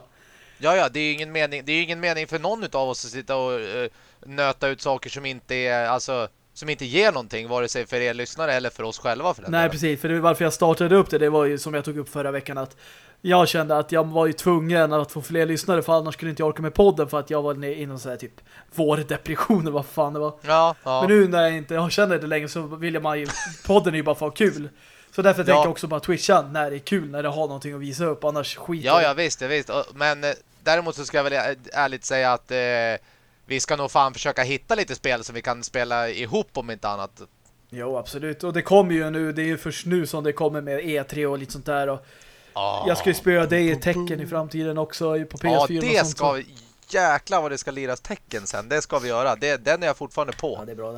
Ja, ja, det är ju ingen mening, det är ingen mening för någon av oss att sitta och eh, nöta ut saker som inte är, alltså, som inte ger någonting, vare sig för er lyssnare eller för oss själva för den Nej, delen. precis. För det var varför jag startade upp det, det var ju som jag tog upp förra veckan att jag kände att jag var ju tvungen att få fler lyssnare för annars skulle inte jag orka med podden för att jag var inne i någon sån här typ vårdepression vad fan det var. Ja, ja. Men nu när jag inte jag känner det längre så vill jag man ju, podden är ju bara för att ha kul. Så därför Ja. tänker jag också bara twitcha när det är kul, när det har någonting att visa upp, annars skiter Ja, ja, visst, ja, visst. Men eh, däremot så ska jag väl ärligt säga att eh, vi ska nog fan försöka hitta lite spel som vi kan spela ihop om inte annat. Jo, absolut. Och det kommer ju nu, det är ju först nu som det kommer med E3 och lite sånt där. Och Ah. jag ska ju spela dig i tecken i framtiden också på PS4 Ja, och det sånt. ska vi... Jäklar vad det ska liras tecken sen. Det ska vi göra. Det, den är jag fortfarande Ja, på. det är bra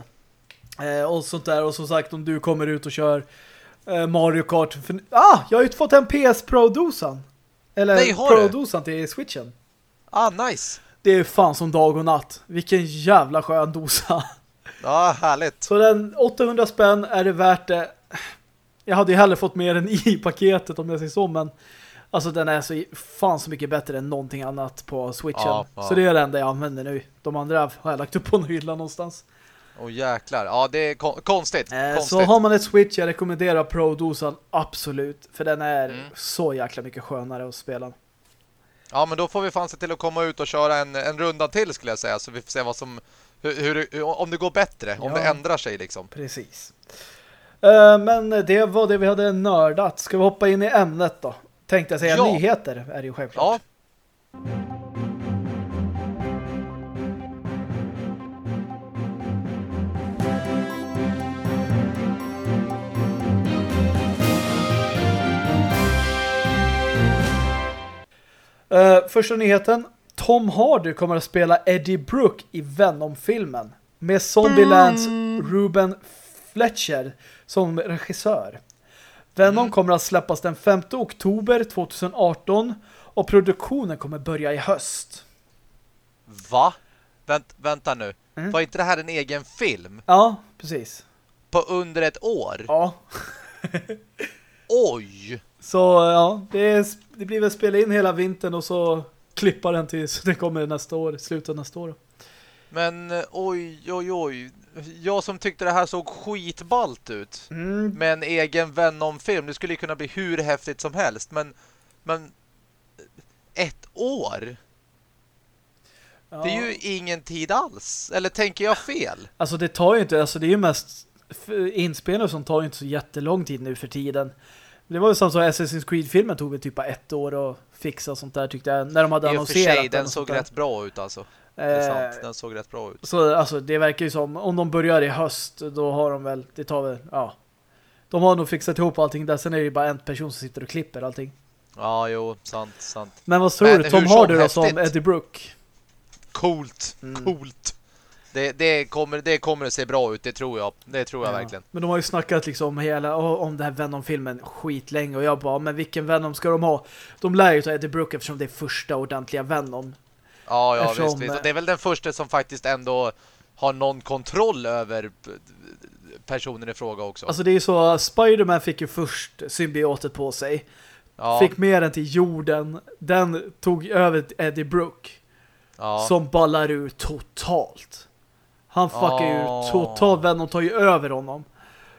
det. Eh, och sånt där. Och som sagt, om du kommer ut och kör eh, Mario Kart. För, ah, jag har ju fått en PS Pro-dosan. Eller Nej? Pro-dosan till Switchen. Ah, nice. Det är fan som dag och natt. Vilken jävla skön dosa. Ja, härligt. Så den 800 spänn är det värt det. Jag hade ju hellre fått mer än (laughs) i paketet om jag säger så, men alltså den är så fan så mycket bättre än någonting annat på Switchen. Ja, ja. Så det är det enda jag använder nu. De andra har jag lagt upp på en hylla någonstans. Åh jäklar. Ja, det är kon konstigt. Eh, konstigt. Så har man ett Switch, jag rekommenderar Pro-dosan absolut. För den är Mm. så jäkla mycket skönare att spela. Ja, men då får vi fan se till att komma ut och köra en, en runda till skulle jag säga. Så vi får se vad som... Hur, hur, hur, om det går bättre. Om Ja. det ändrar sig liksom. Precis. Eh, men det var det vi hade nördat. Ska vi hoppa in i ämnet då? Tänkte jag säga Ja. nyheter är det ju självklart. Ja, Eh, första nyheten. Tom Hardy kommer att spela Eddie Brooke i Venom-filmen. Med Zombielands Ruben Fletcher som regissör. Venom kommer att släppas den 5 oktober 2018 och produktionen kommer börja i höst. va? Vänt, vänta nu. Mm. Var inte det här en egen film? Ja, precis. På under ett år? Ja, Oj! Så ja, det, är, det blir väl spela in hela vintern och så klippa den till så (laughs) det kommer nästa år, slutet nästa år. Men eh, oj, oj, oj. Jag som tyckte det här såg skitballt ut. Mm, Med en egen Venom-film. Det skulle ju kunna bli hur häftigt som helst. Men, men ett år? ja. Det är ju ingen tid alls. Eller tänker jag fel? Alltså det tar ju inte, alltså det är ju mest inspelningar som tar ju inte så jättelång tid nu för tiden. Det var ju som så Assassin's Creed-filmen tog väl typ ett år att fixa och sånt där tyckte jag, när de hade I och för annonserat sig, den såg rätt bra ut alltså. Det är Eh, sant, den såg rätt bra ut. Så alltså det verkar ju som, om de börjar i höst, då har de väl, det tar väl, ja. De har nog fixat ihop allting där, sen är det ju bara en person som sitter och klipper allting. Ja, jo, sant, sant. Men vad tror Men du, Tom Hardy då som. Eddie Brooke? Coolt, Mm. coolt. Det, det, kommer, det kommer att se bra ut, det tror jag. Det tror jag Ja. verkligen. Men de har ju snackat liksom hela om den här Venom-filmen skitlänge och jag bara, men vilken Venom ska de ha? De lär ju ta Eddie Brooke eftersom det är första ordentliga Venom. Ja, ja Eftersom, visst, visst. Och det är väl den första som faktiskt ändå har någon kontroll över personen i fråga också. Alltså det är ju så, Spider-Man fick ju först symbiotet på sig. ja, Fick med den till jorden. Den tog över Eddie Brooke. ja. Som ballar ur totalt. Han fuckar Ja. ur totalt. Venom tar ju över honom.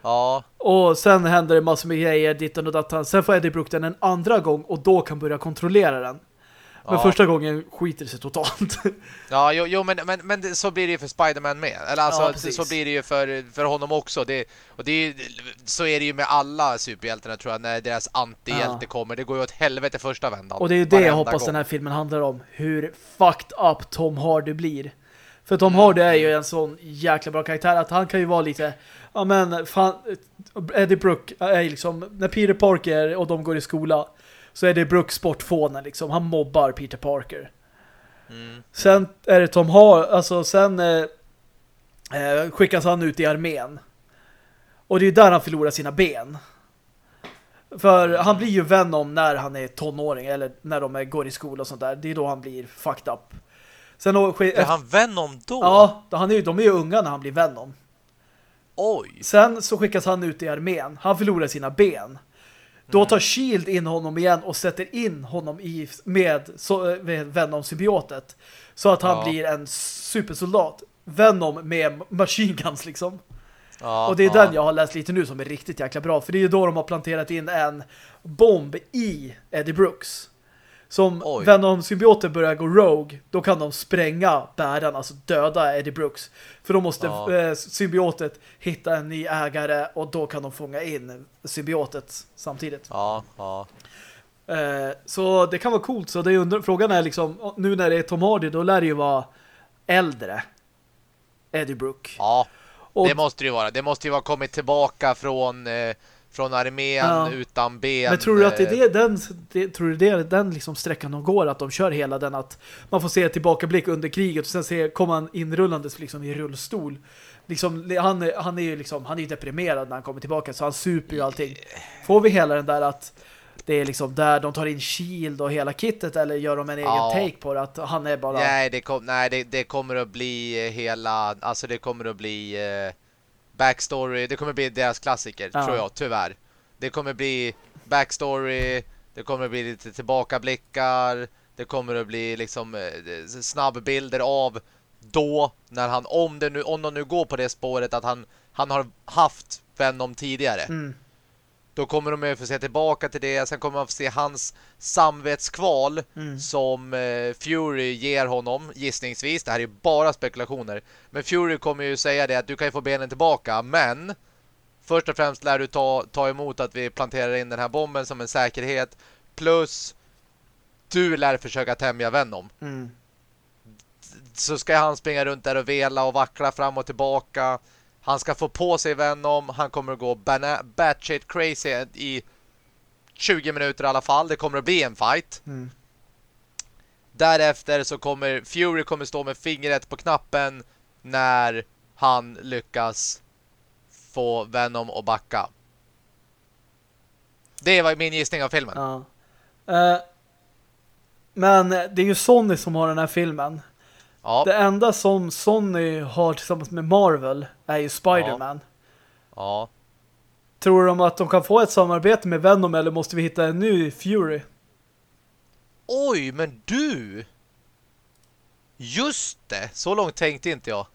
ja, Och sen händer det massor med grejer, ditten och datan. Sen får Eddie Brooke den en andra gång och då kan börja kontrollera den. Men ja. första gången skiter det sig totalt. (laughs) Ja, jo, jo men, men, men det, så blir det ju för Spider-Man med. Eller alltså, Ja, så blir det ju för, för honom också. Det, och det är, ju- så är det ju med alla superhjältarna tror jag, när deras antihjälte Ja. kommer. Det går ju åt helvete första vändan. och det är ju det jag hoppas gång. den här filmen handlar om. Hur fucked up Tom Hardy blir. För Tom Hardy är ju en sån jäkla bra karaktär att han kan ju vara lite ja men fan Eddie Brooke är liksom när Peter Parker och de går i skola så är det Brooke sportfånen liksom. Han mobbar Peter Parker. Mm. Sen är det Tom Hardy, alltså sen eh, eh, skickas han ut i armén. Och det är ju där han förlorar sina ben. För han blir ju Venom när han är tonåring eller när de går i skola och sånt där. Det är då han blir fucked up. Sen Är han Venom då? Ja, han är, ju- de är ju unga när han blir Venom. Oj! Sen så skickas han ut i armén. Han förlorar sina ben. Då tar Shield in honom igen och sätter in honom i, med, så, med Venom-symbiotet. Så att han Ja. blir en supersoldat. Venom med machine guns liksom. Ja, och det är ja. den jag har läst lite nu som är riktigt jäkla bra. För det är ju då de har planterat in en bomb i Eddie Brooks. Som Oj. Venom-symbioten börjar gå rogue, då kan de spränga bäraren, alltså döda Eddie Brooks. För då måste Ja. eh, symbiotet hitta en ny ägare och då kan de fånga in symbiotet samtidigt. Ja, ja. Eh, så det kan vara coolt. Så det är under, frågan är liksom, nu när det är Tom Hardy, då lär det ju vara äldre Eddie Brook. Ja, Och- det måste det ju vara. Det måste ju vara kommit tillbaka från, eh, från armén Ja. utan ben. Men tror du att det eh, är det, den, det, tror du det är den liksom sträckan de går att de kör hela den att man får se tillbakablick under kriget och sen se, kommer han inrullandes liksom i rullstol. Liksom, han, är- han är ju liksom, han är deprimerad när han kommer tillbaka så han super ju allting. Får vi hela den där att det är liksom där de tar in Shield och hela kittet eller gör de en egen Ja. take på det att han är bara Nej, det, kom, nej det, det kommer att bli eh, hela... Alltså det kommer att bli eh, backstory. Det kommer bli deras klassiker, Ja. tror jag, tyvärr. Det kommer bli backstory. Det kommer bli lite tillbakablickar. Det kommer att bli liksom eh, snabbbilder av då, när han, om, det nu, om de nu går på det spåret att han, han har haft Venom tidigare. mm, Då kommer de få se tillbaka till det. Sen kommer man få se hans samvetskval mm. som eh, Fury ger honom, gissningsvis. Det här är bara spekulationer. Men Fury kommer ju säga det att du kan ju få benen tillbaka, men först och främst lär du ta, ta emot att vi planterar in den här bomben som en säkerhet. Plus du lär försöka tämja Venom. Mm. Så ska han springa runt där och vela och vackla fram och tillbaka. Han ska få på sig Venom. Han kommer att gå batshit crazy i 20 minuter i alla fall. Det kommer att bli en fight. Mm. Därefter så kommer Fury kommer stå med fingret på knappen när han lyckas få Venom att backa. Det var min gissning av filmen. Ja. Eh, men det är ju Sony som har den här filmen. Ja, Det enda som Sony har tillsammans med Marvel är ju Spider-Man. ja. Tror de att de kan få ett samarbete med Venom eller måste vi hitta en ny Fury? Oj, men du! Just det, så långt tänkte inte jag.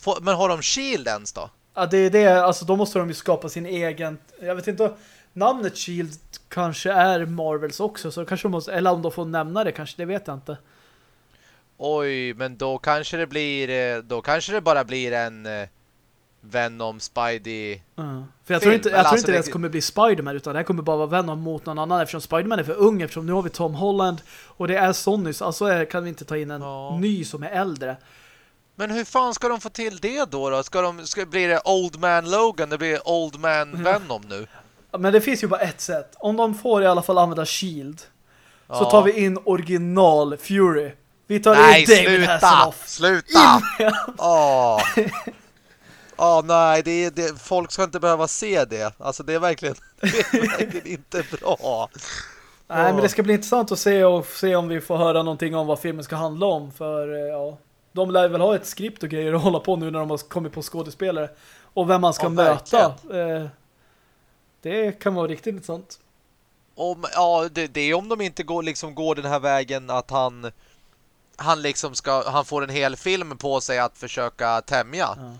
Får, men har de Shield ens då? Ja, det är det. Alltså då måste de ju skapa sin egen... Jag vet inte, namnet Shield kanske är Marvels också, så kanske de måste... Eller om de får nämna det kanske, det vet jag inte. Oj, men då kanske det blir eh, då kanske det bara blir en eh, Venom Spidey. Mm. För jag tror inte, jag tror alltså inte det ens kommer bli Spider-Man utan det här kommer bara vara Venom mot någon annan eftersom Spider-Man är för ung eftersom nu har vi Tom Holland och det är Sony så alltså är, kan vi inte ta in en Ja. ny som är äldre. Men hur fan ska de få till det då? då? Ska de ska blir det Old Man Logan, det blir Old Man Venom nu. Men det finns ju bara ett sätt. Om de får i alla fall använda Shield så Ja. tar vi in original Fury. Vi tar Nej, in David sluta! Hasselhoff. Sluta! Åh. (laughs) Åh, nej, det är, det, folk ska inte behöva se det. Alltså det är verkligen, (laughs) det är verkligen inte bra. Nej, men det ska bli intressant att se och se om vi får höra någonting om vad filmen ska handla om. För eh, ja, de lär väl ha ett skript och grejer att hålla på nu när de har kommit på skådespelare. Och vem man ska Ja, möta. Eh, det kan vara riktigt intressant. Om, ja, det, det är om de inte går, liksom, går den här vägen att han han liksom ska, han får en hel film på sig att försöka tämja. Ja.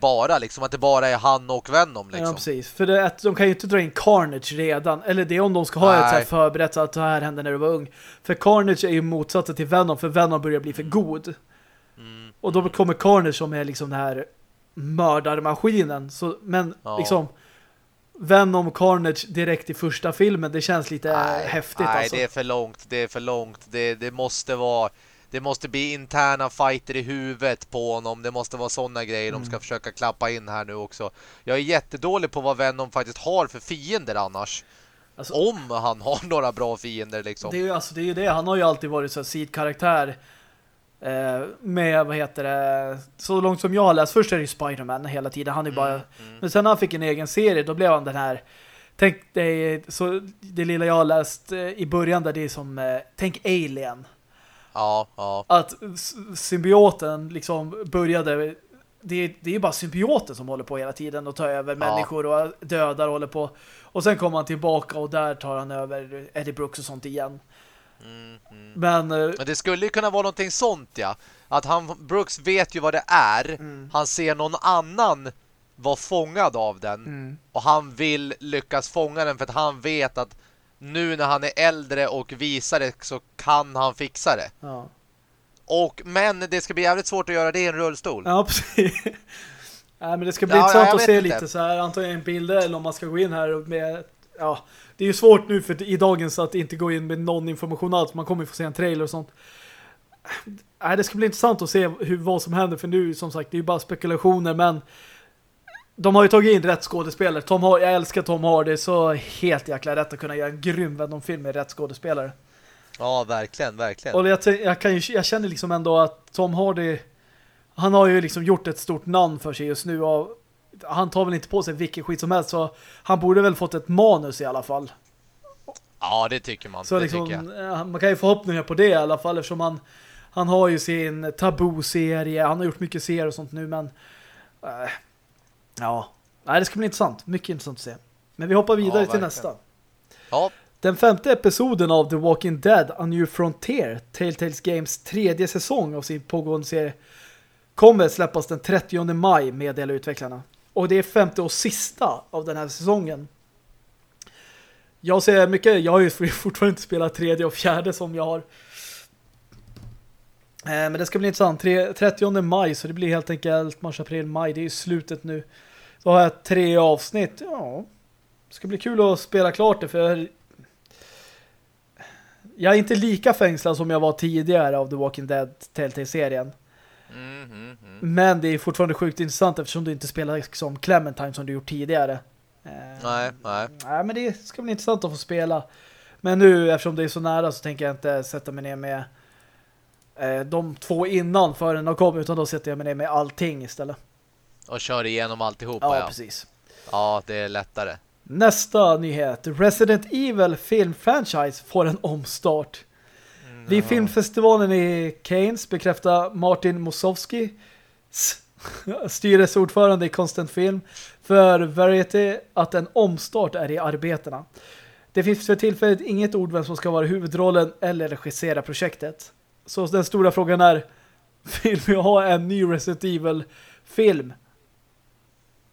Bara liksom, att det bara är han och Venom liksom. Ja, precis. För det, att de kan ju inte dra in Carnage redan. Eller det är om de ska ha Nej. ett så här förberett så att det här hände när du var ung. För Carnage är ju motsatsen till Venom. För Venom börjar bli för god. Mm. Och då kommer Carnage som är liksom den här mördarmaskinen. Så, men Ja. liksom Venom Carnage direkt i första filmen, det känns lite Nej, häftigt nej alltså. det är för långt. Det är för långt. Det, det måste vara det måste bli interna fighter i huvudet på honom. Det måste vara sådana grejer de Mm. ska försöka klappa in här nu också. Jag är jättedålig på vad Venom faktiskt har för fiender annars. Alltså, om han har (laughs) några bra fiender liksom. Det är ju alltså, det, är det. Han har ju alltid varit så sid-karaktär eh, med, vad heter det, så långt som jag har läst. Först är det ju Spiderman hela tiden. Han är mm, bara, mm. Men sen när han fick en egen serie, då blev han den här Tänk dig, så det lilla jag har läst eh, i början där det är som, eh, tänk Alien. Ja, ja. Att symbioten liksom började det, är, det är bara symbioten som håller på hela tiden och tar över ja. människor och dödar och håller på. Och sen kommer han tillbaka och där tar han över Eddie Brooks och sånt igen. Mm, mm. Men, eh, Men det skulle ju kunna vara någonting sånt, ja. Att han, Brooks vet ju vad det är. Mm. Han ser någon annan vara fångad av den. Mm. Och han vill lyckas fånga den för att han vet att nu när han är äldre och visar det så kan han fixa det. Ja. Och, men det ska bli jävligt svårt att göra det i en rullstol. Ja, (laughs) precis. Nej, men det ska bli ja, intressant att se inte. lite så här antagligen bilder eller om man ska gå in här med ja, det är ju svårt nu för i dagens att inte gå in med någon information alls. Man kommer ju få se en trailer och sånt. Nej, det ska bli intressant att se hur, vad som händer för nu, som sagt, det är ju bara spekulationer men de har ju tagit in rätt skådespelare. Tom Hardy, jag älskar Tom Hardy så helt jäkla rätt att kunna göra en grym Venom-film med rätt skådespelare. Ja, verkligen, verkligen. Och jag, jag, kan ju, jag känner liksom ändå att Tom Hardy han har ju liksom gjort ett stort namn för sig just nu och han tar väl inte på sig vilken skit som helst så han borde väl fått ett manus i alla fall. Ja, det tycker man. Så liksom, man kan ju få förhoppningar på det i alla fall eftersom han, han har ju sin tabu-serie, han har gjort mycket serier och sånt nu men äh, ja, Nej, det ska bli intressant. Mycket intressant att se. Men vi hoppar vidare ja, till nästa. Ja. Den femte episoden av The Walking Dead A New Frontier, Telltales Games tredje säsong av sin pågående serie, kommer släppas den 30 maj meddelar utvecklarna. Och det är femte och sista av den här säsongen. Jag ser mycket, jag har ju (laughs) fortfarande inte spelat tredje och fjärde som jag har. Eh, men det ska bli intressant. 30 maj, så det blir helt enkelt mars, april, maj. Det är ju slutet nu. Då har jag tre avsnitt. Ja, det ska bli kul att spela klart det för jag är inte lika fängslad som jag var tidigare av The Walking Dead Telltale-serien. Mm, mm, mm. Men det är fortfarande sjukt intressant eftersom du inte spelar som Clementine som du gjort tidigare. Eh, nej, nej. Nej, men det ska bli intressant att få spela. Men nu, eftersom det är så nära så tänker jag inte sätta mig ner med eh, de två innan förrän de kom, utan då sätter jag mig ner med allting istället. Och kör igenom alltihopa, ja. Ja, precis. Ja, det är lättare. Nästa nyhet. Resident Evil filmfranchise får en omstart. Vid filmfestivalen i Keynes bekräftar Martin Mosowski (laughs) styrelseordförande i Constant Film för Variety att en omstart är i arbetena. Det finns för tillfället inget ord vem som ska vara huvudrollen eller regissera projektet. Så den stora frågan är (laughs) vill vi ha en ny Resident Evil-film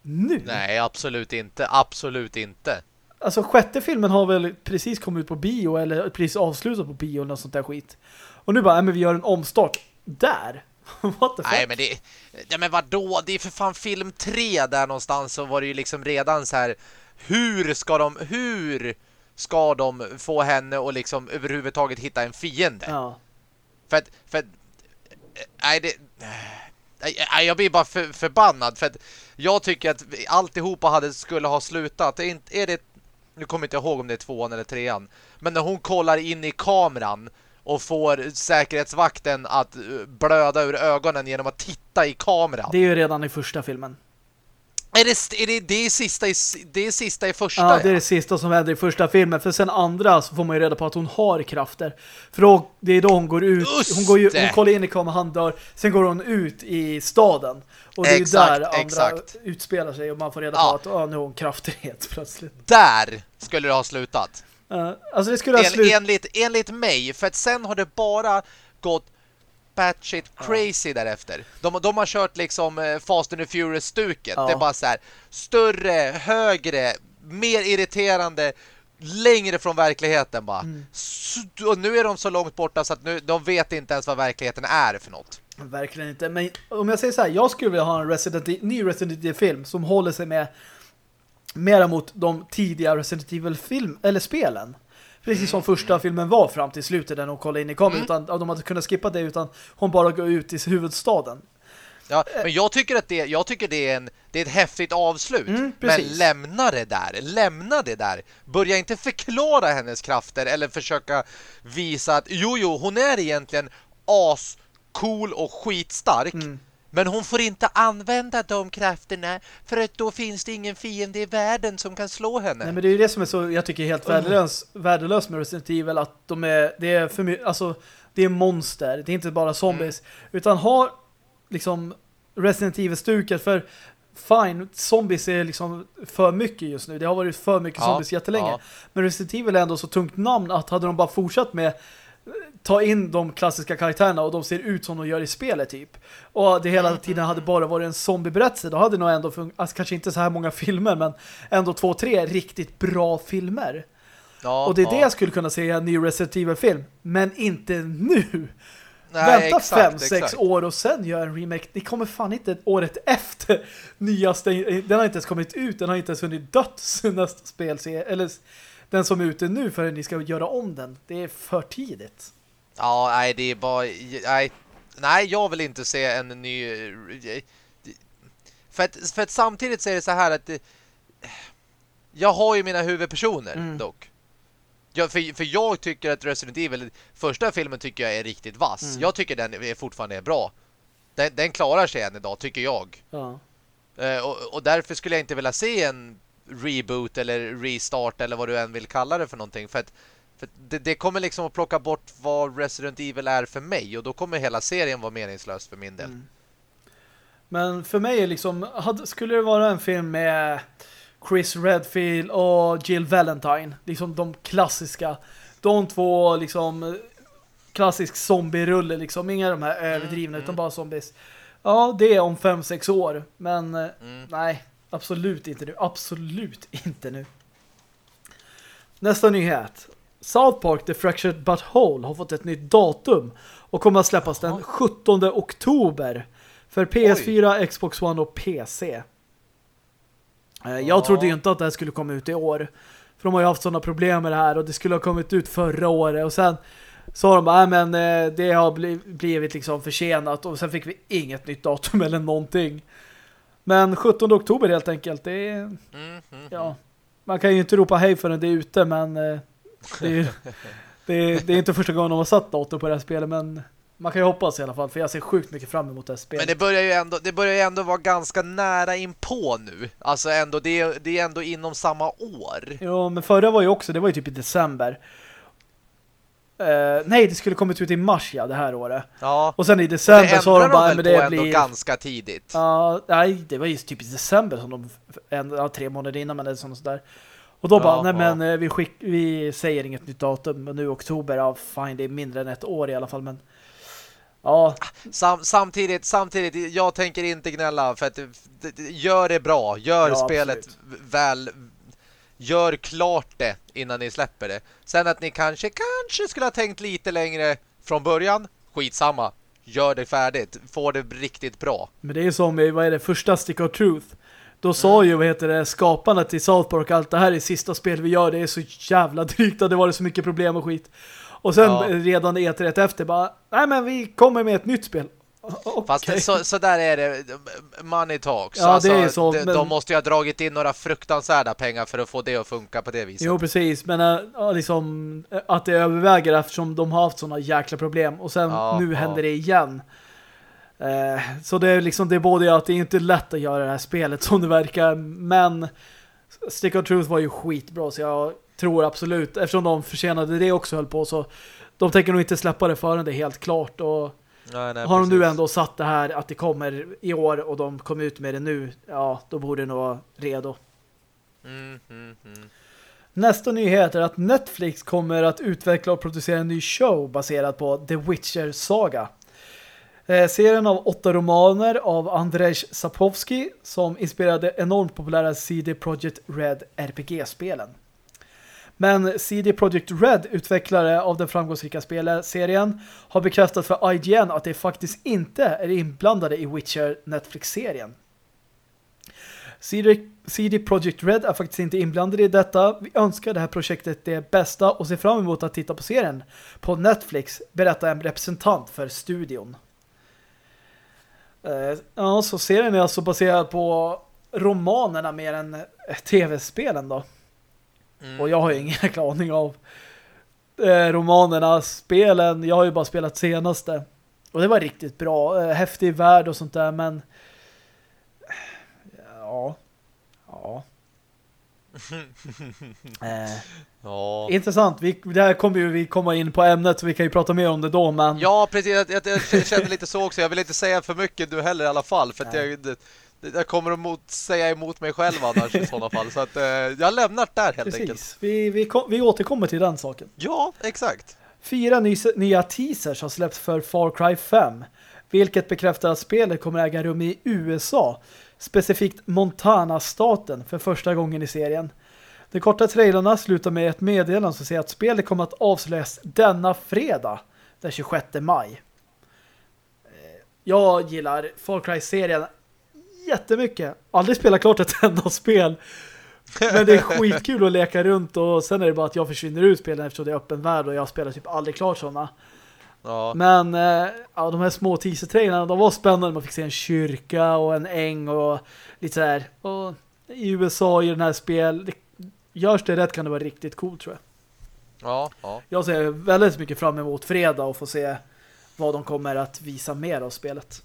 nu? Nej, absolut inte. Absolut inte. Alltså sjätte filmen har väl precis kommit ut på bio eller precis avslutat på bio eller sånt där skit. Och nu bara, nej men vi gör en omstart. Där? (laughs) What the fuck? Nej men det, ja men vadå? Det är för fan film tre där någonstans så var det ju liksom redan så här hur ska de, hur ska de få henne att liksom överhuvudtaget hitta en fiende? Ja. För att, för att, nej det jag blir bara för, förbannad för att jag tycker att alltihopa hade, skulle ha slutat. Är, är det, nu kommer jag inte ihåg om det är tvåan eller trean. Men när hon kollar in i kameran och får säkerhetsvakten att eh, blöda ur ögonen genom att titta i kameran. Det är ju redan i första filmen. Är det, är det, det, är sista i, det är sista i första? Ja, det är det sista som händer i första filmen. För sen andra så får man ju reda på att hon har krafter. För då, det är då hon går ut. hon, går ju, hon kollar in i kameran, han dör. Sen går hon ut i staden. Och det är exakt, där andra exakt. utspelar sig. Och man får reda på att oh, nu har hon krafter helt (laughs) plötsligt. Där skulle det ha slutat. Uh, alltså det skulle ha en, slut... enligt, enligt mig. För att sen har det bara gått batshit crazy ja. därefter. De, de har kört liksom eh, Fast and the Furious-stuket. Ja. Det är bara så här, större, högre, mer irriterande, längre från verkligheten bara. Mm. och nu är de så långt borta så att nu, de vet inte ens vad verkligheten är för något. Verkligen inte. Men om jag säger så här, jag skulle vilja ha en Resident e- ny Resident Evil-film som håller sig med mera mot de tidiga Resident Evil-film eller spelen. Precis som första filmen var fram till slutet när hon kollade in i kameran. Mm. Utan de hade kunnat skippa det utan hon bara går ut i huvudstaden. Ja, men jag tycker att det, jag tycker det, är, en, det är ett häftigt avslut. Mm, men lämna det där. Lämna det där. Börja inte förklara hennes krafter eller försöka visa att jo, jo, hon är egentligen as cool och skitstark. Mm. Men hon får inte använda de krafterna för att då finns det ingen fiende i världen som kan slå henne. Nej, men det är ju det som är så, jag tycker, helt värdelös, värdelös med Resident Evil, att de är, det är för mycket, alltså, det är monster, det är inte bara zombies, utan har liksom Resident Evil-stuket, för fine, zombies är liksom för mycket just nu, det har varit för mycket Ja, zombies jättelänge, ja. men Resident Evil är ändå så tungt namn att hade de bara fortsatt med ta in de klassiska karaktärerna och de ser ut som de gör i spelet typ. Och det hela tiden hade bara varit en zombieberättelse. Då hade det nog ändå alltså kanske inte så här många filmer men ändå två, tre riktigt bra filmer. Ja, och det är det ja. jag skulle kunna se i en ny Resident Evil-film. Men inte nu. Nej, Vänta exakt, fem, sex exakt. år och sen gör en remake. Det kommer fan inte året efter (laughs) nyaste. Den har inte ens kommit ut. Den har inte ens hunnit dött (laughs) nästa spelserie. Eller den som är ute nu förrän ni ska göra om den. Det är för tidigt. Ja, nej, det är bara... Nej, nej jag vill inte se en ny... För att, för att samtidigt så är det så här att... Det, jag har ju mina huvudpersoner Mm. dock. Jag, för, för jag tycker att Resident Evil, första filmen tycker jag är riktigt vass. Mm. Jag tycker den är fortfarande är bra. Den, den klarar sig än idag, tycker jag. Ja. Eh, och, och därför skulle jag inte vilja se en reboot eller restart eller vad du än vill kalla det för någonting. För att, för att det, det kommer liksom att plocka bort vad Resident Evil är för mig. Och då kommer hela serien vara meningslös för min del. Mm. Men för mig är liksom, hade, skulle det vara en film med Chris Redfield och Jill Valentine, liksom de klassiska, de två liksom klassisk zombie-rulle liksom, inga de här överdrivna mm. utan bara zombies. Ja, det är om fem sex år, men eh, Mm. nej, absolut inte nu, absolut inte nu. Nästa nyhet. South Park The Fractured But Whole har fått ett nytt datum och kommer att släppas den Jaha. 17 oktober för PS4, Xbox One och PC. Eh, Jag Ja. trodde ju inte att det här skulle komma ut i år. För de har ju haft sådana problem med det här och det skulle ha kommit ut förra året och sen sa de bara, "Nej, men eh, det har bli- blivit liksom försenat och sen fick vi inget nytt datum eller någonting. Men 17 oktober helt enkelt, det är, Mm, mm, ja, man kan ju inte ropa hej förrän det är ute men eh, det är, (laughs) det är, det är inte första gången de har satt datum på det här spelet men man kan ju hoppas i alla fall för jag ser sjukt mycket fram emot det här spelet. Men det börjar ju ändå, det börjar ju ändå vara ganska nära inpå nu. Alltså ändå, det, är- det är ändå inom samma år. Jo, men förra var ju också, det var ju typ i december. Eh, nej, det skulle kommit ut i mars, ja, det här året. Ja, Och sen i december så har de bara, men det ändå blir... ganska tidigt. Ja, nej, det var ju typ i december som de, en, ja, tre månader innan, men det är sånt sådär. Och då Ja, bara, nej ja. men eh, vi, skick, vi säger inget nytt datum, men nu oktober, ja fine, det är mindre än ett år i alla fall, men ja, Sam, samtidigt, samtidigt, jag tänker inte gnälla för att gör det bra, gör Ja, spelet absolut. väl, gör klart det innan ni släpper det. Sen att ni kanske, kanske skulle ha tänkt lite längre från början, skitsamma. Gör det färdigt, få det riktigt bra. Men det är som vad är det, första Stick of Truth. Då sa ju, vad heter det, skaparna till South Park, allt det här är sista spel vi gör, det är så jävla (laughs) drygt och det var så mycket problem och skit. Och sen Ja. redan E3 efter bara, nej men vi kommer med ett nytt spel. Okej. Fast så, så där är det, money talks. Ja, det är så, de, men- de måste ju ha dragit in några fruktansvärda pengar för att få det att funka på det viset. Jo, precis. Men äh, liksom, äh, att det överväger eftersom de har haft sådana jäkla problem. Och sen Ja, nu ja. händer det igen. Eh, så det är liksom det är både att det är inte lätt att göra det här spelet som det verkar. Men Stick of Truth var ju skitbra så jag tror absolut, eftersom de försenade det också höll på så de tänker nog inte släppa det förrän det är helt klart och Nej, nej, har de nu ändå satt det här att det kommer i år och de kom ut med det nu, ja då borde det nog vara redo. Mm, mm, mm. Nästa nyhet är att Netflix kommer att utveckla och producera en ny show baserad på The Witcher-saga. Eh, serien av åtta romaner av Andrzej Sapkowski som inspirerade enormt populära CD Projekt Red RPG-spelen. Men CD Projekt Red, utvecklare av den framgångsrika spelserien, har bekräftat för IGN att de faktiskt inte är inblandade i Witcher Netflix-serien. CD, CD Projekt Red är faktiskt inte inblandade i detta. Vi önskar det här projektet det bästa och ser fram emot att titta på serien på Netflix, berättar en representant för studion. Eh, ja, så serien är alltså baserad på romanerna mer än tv-spelen då. Mm. Och jag har ju ingen (laughs) jäkla aning av eh, romanerna, spelen. Jag har ju bara spelat senaste. Och det var riktigt bra. Eh, häftig värld och sånt där, men ja. Ja. (laughs) eh, Ja. intressant. Vi, där kommer ju vi komma in på ämnet så vi kan ju prata mer om det då, men Ja, precis. Jag, jag, jag känner lite så också. Jag vill inte säga för mycket du heller i alla fall. För att jag, det, jag kommer att mot, säga emot mig själv annars i sådana fall. Så att eh, jag lämnar det där helt enkelt. precis. Vi, vi, kom, vi återkommer till den saken. Ja, exakt. Fyra ny, nya teasers har släppts för Far Cry 5, vilket bekräftar att spelet kommer äga rum i USA, specifikt Montana-staten, för första gången i serien. De korta trailerna slutar med ett meddelande som säger att spelet kommer att avslöjas denna fredag, den 26 maj. Eh, Jag gillar Far Cry-serien jättemycket. Aldrig spelat klart ett (laughs) enda spel. Men det är skitkul att leka runt och sen är det bara att jag försvinner ut spelen eftersom det är öppen värld och jag spelar typ aldrig klart sådana. Ja. Men äh, ja, de här små teaser-trailerna, de var spännande. Man fick se en kyrka och en äng och lite så här. Och i USA i den här spel, det, görs det rätt kan det vara riktigt coolt tror jag. Ja, ja. Jag ser väldigt mycket fram emot fredag och få se vad de kommer att visa mer av spelet.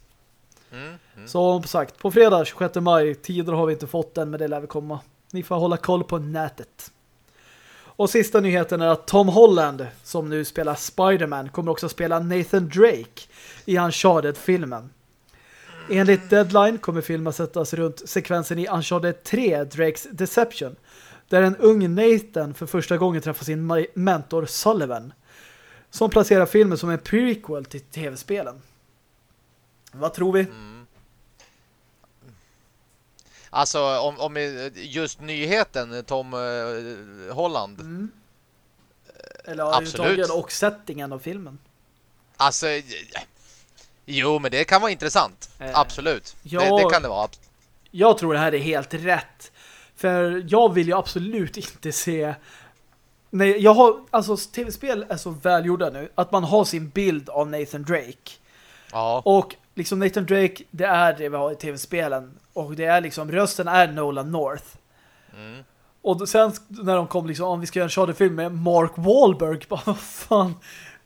Mm, mm. Så som sagt, på fredag 26 maj, tider har vi inte fått än men det lär vi komma. Ni får hålla koll på nätet. Och sista nyheten är att Tom Holland, som nu spelar Spider-Man, kommer också spela Nathan Drake i Uncharted-filmen. Enligt Deadline kommer filmen sättas runt sekvensen i Uncharted 3, Drakes Deception, där en ung Nathan för första gången träffar sin mentor Sullivan, som placerar filmen som en prequel till tv-spelen. Vad tror vi? Mm. Alltså, om, om just nyheten Tom eh, Holland. Mm. Eller Absolut. överhuvudtaget och settingen av filmen. Alltså, eh, jo, men det kan vara intressant. Eh, Absolut. ja. Det, det kan det vara. Jag tror det här är helt rätt. För jag vill ju absolut inte se... Nej, jag har... Alltså, tv-spel är så välgjorda nu att man har sin bild av Nathan Drake. Ja. Och liksom Nathan Drake, det är det vi har i tv-spelen. Och det är liksom, rösten är Nolan North. Mm. Och sen när de kom liksom, om vi ska göra en charterfilm med Mark Wahlberg, bara (laughs) vad fan.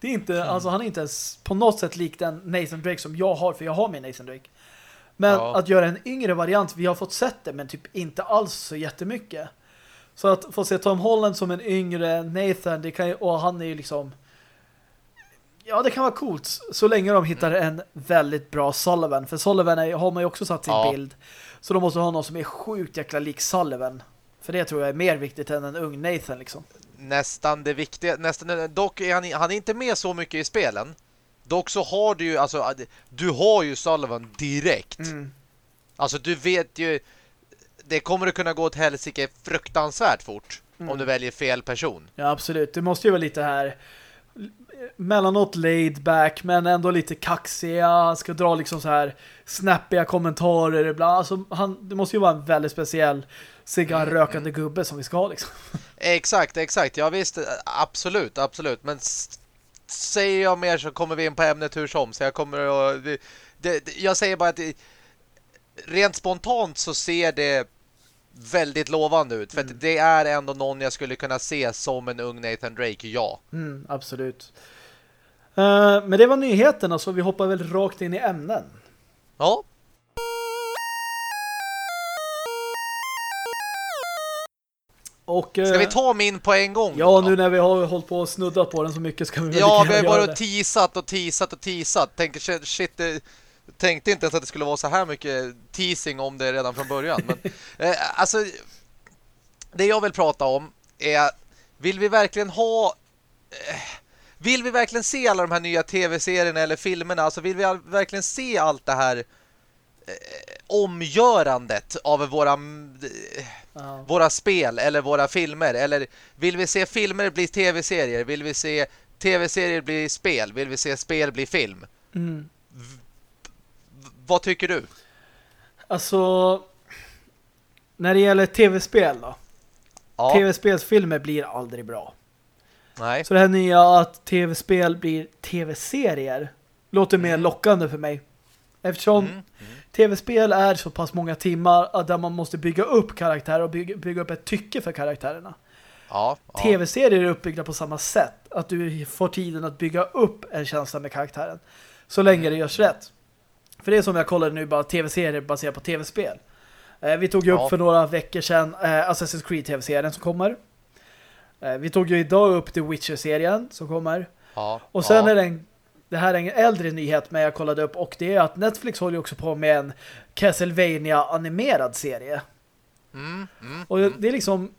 Det är inte, alltså han är inte ens på något sätt lik den Nathan Drake som jag har, för jag har min Nathan Drake. Men Ja. att göra en yngre variant, vi har fått sett det, men typ inte alls så jättemycket. Så att få se Tom Holland som en yngre Nathan, det kan ju, och han är ju liksom Ja, det kan vara coolt så länge de hittar en väldigt bra Sullivan. För Sullivan är, har man ju också satt sin Ja. bild. Så de måste ha någon som är sjukt jäkla lik Sullivan. För det tror jag är mer viktigt än en ung Nathan liksom. Nästan det viktiga. Nästan, dock är han, han är inte med så mycket i spelen. Dock så har du ju, alltså, du har ju Sullivan direkt. Mm. Alltså du vet ju det kommer att kunna gå åt helsike fruktansvärt fort Mm. om du väljer fel person. Ja, absolut. Det måste ju vara lite här mellanåt laid back men ändå lite kaxiga. Han ska dra liksom så här snappiga kommentarer ibland. Alltså, han, det måste ju vara en väldigt speciell cigarrökande gubbe som vi ska ha liksom. Exakt, exakt. Ja visst, absolut, absolut. Men säger jag mer så kommer vi in på ämnet hur som. Så jag kommer att... Det, det, jag säger bara att det, rent spontant så ser det väldigt lovande ut. För att det är ändå någon jag skulle kunna se som en ung Nathan Drake, ja. Mm, absolut. Eh, men det var nyheterna så vi hoppar väl rakt in i ämnen. Ja, Och, eh, ska vi ta min på en gång? Ja, då? nu när vi har hållit på och snuddat på den så mycket ska vi Ja, vi har bara teasat och teasat och teasat. Tänker shit, tänkte inte ens att det skulle vara så här mycket teasing om det redan från början. Men (laughs) eh, alltså, det jag vill prata om är, vill vi verkligen ha... Eh, vill vi verkligen se alla de här nya tv-serierna eller filmerna? Alltså vill vi all, verkligen se allt det här eh, omgörandet av våra... Ja. våra spel eller våra filmer eller vill vi se filmer bli tv-serier vill vi se tv-serier bli spel vill vi se spel bli film Mm. Vad tycker du? Alltså, när det gäller tv-spel då. Ja, Tv-spelsfilmer blir aldrig bra. nej Så det här nya att tv-spel blir tv-serier låter mer Mm. lockande för mig. Eftersom Mm. tv-spel är så pass många timmar där man måste bygga upp karaktärer och bygga, bygga upp ett tycke för karaktärerna. Ja, ja. Tv-serier är uppbyggda på samma sätt. Att du får tiden att bygga upp en känsla med karaktären. Så länge det görs rätt. För det är som jag kollade nu, bara tv-serier baserat på tv-spel. Eh, vi tog ju upp Ja. för några veckor sedan eh, Assassin's Creed tv-serien som kommer. Eh, vi tog ju idag upp The Witcher-serien som kommer. ja, Och sen ja. är det en, det här är en äldre nyhet men jag kollade upp och det är att Netflix håller ju också på med en Castlevania animerad serie. Mm, mm, Och det är liksom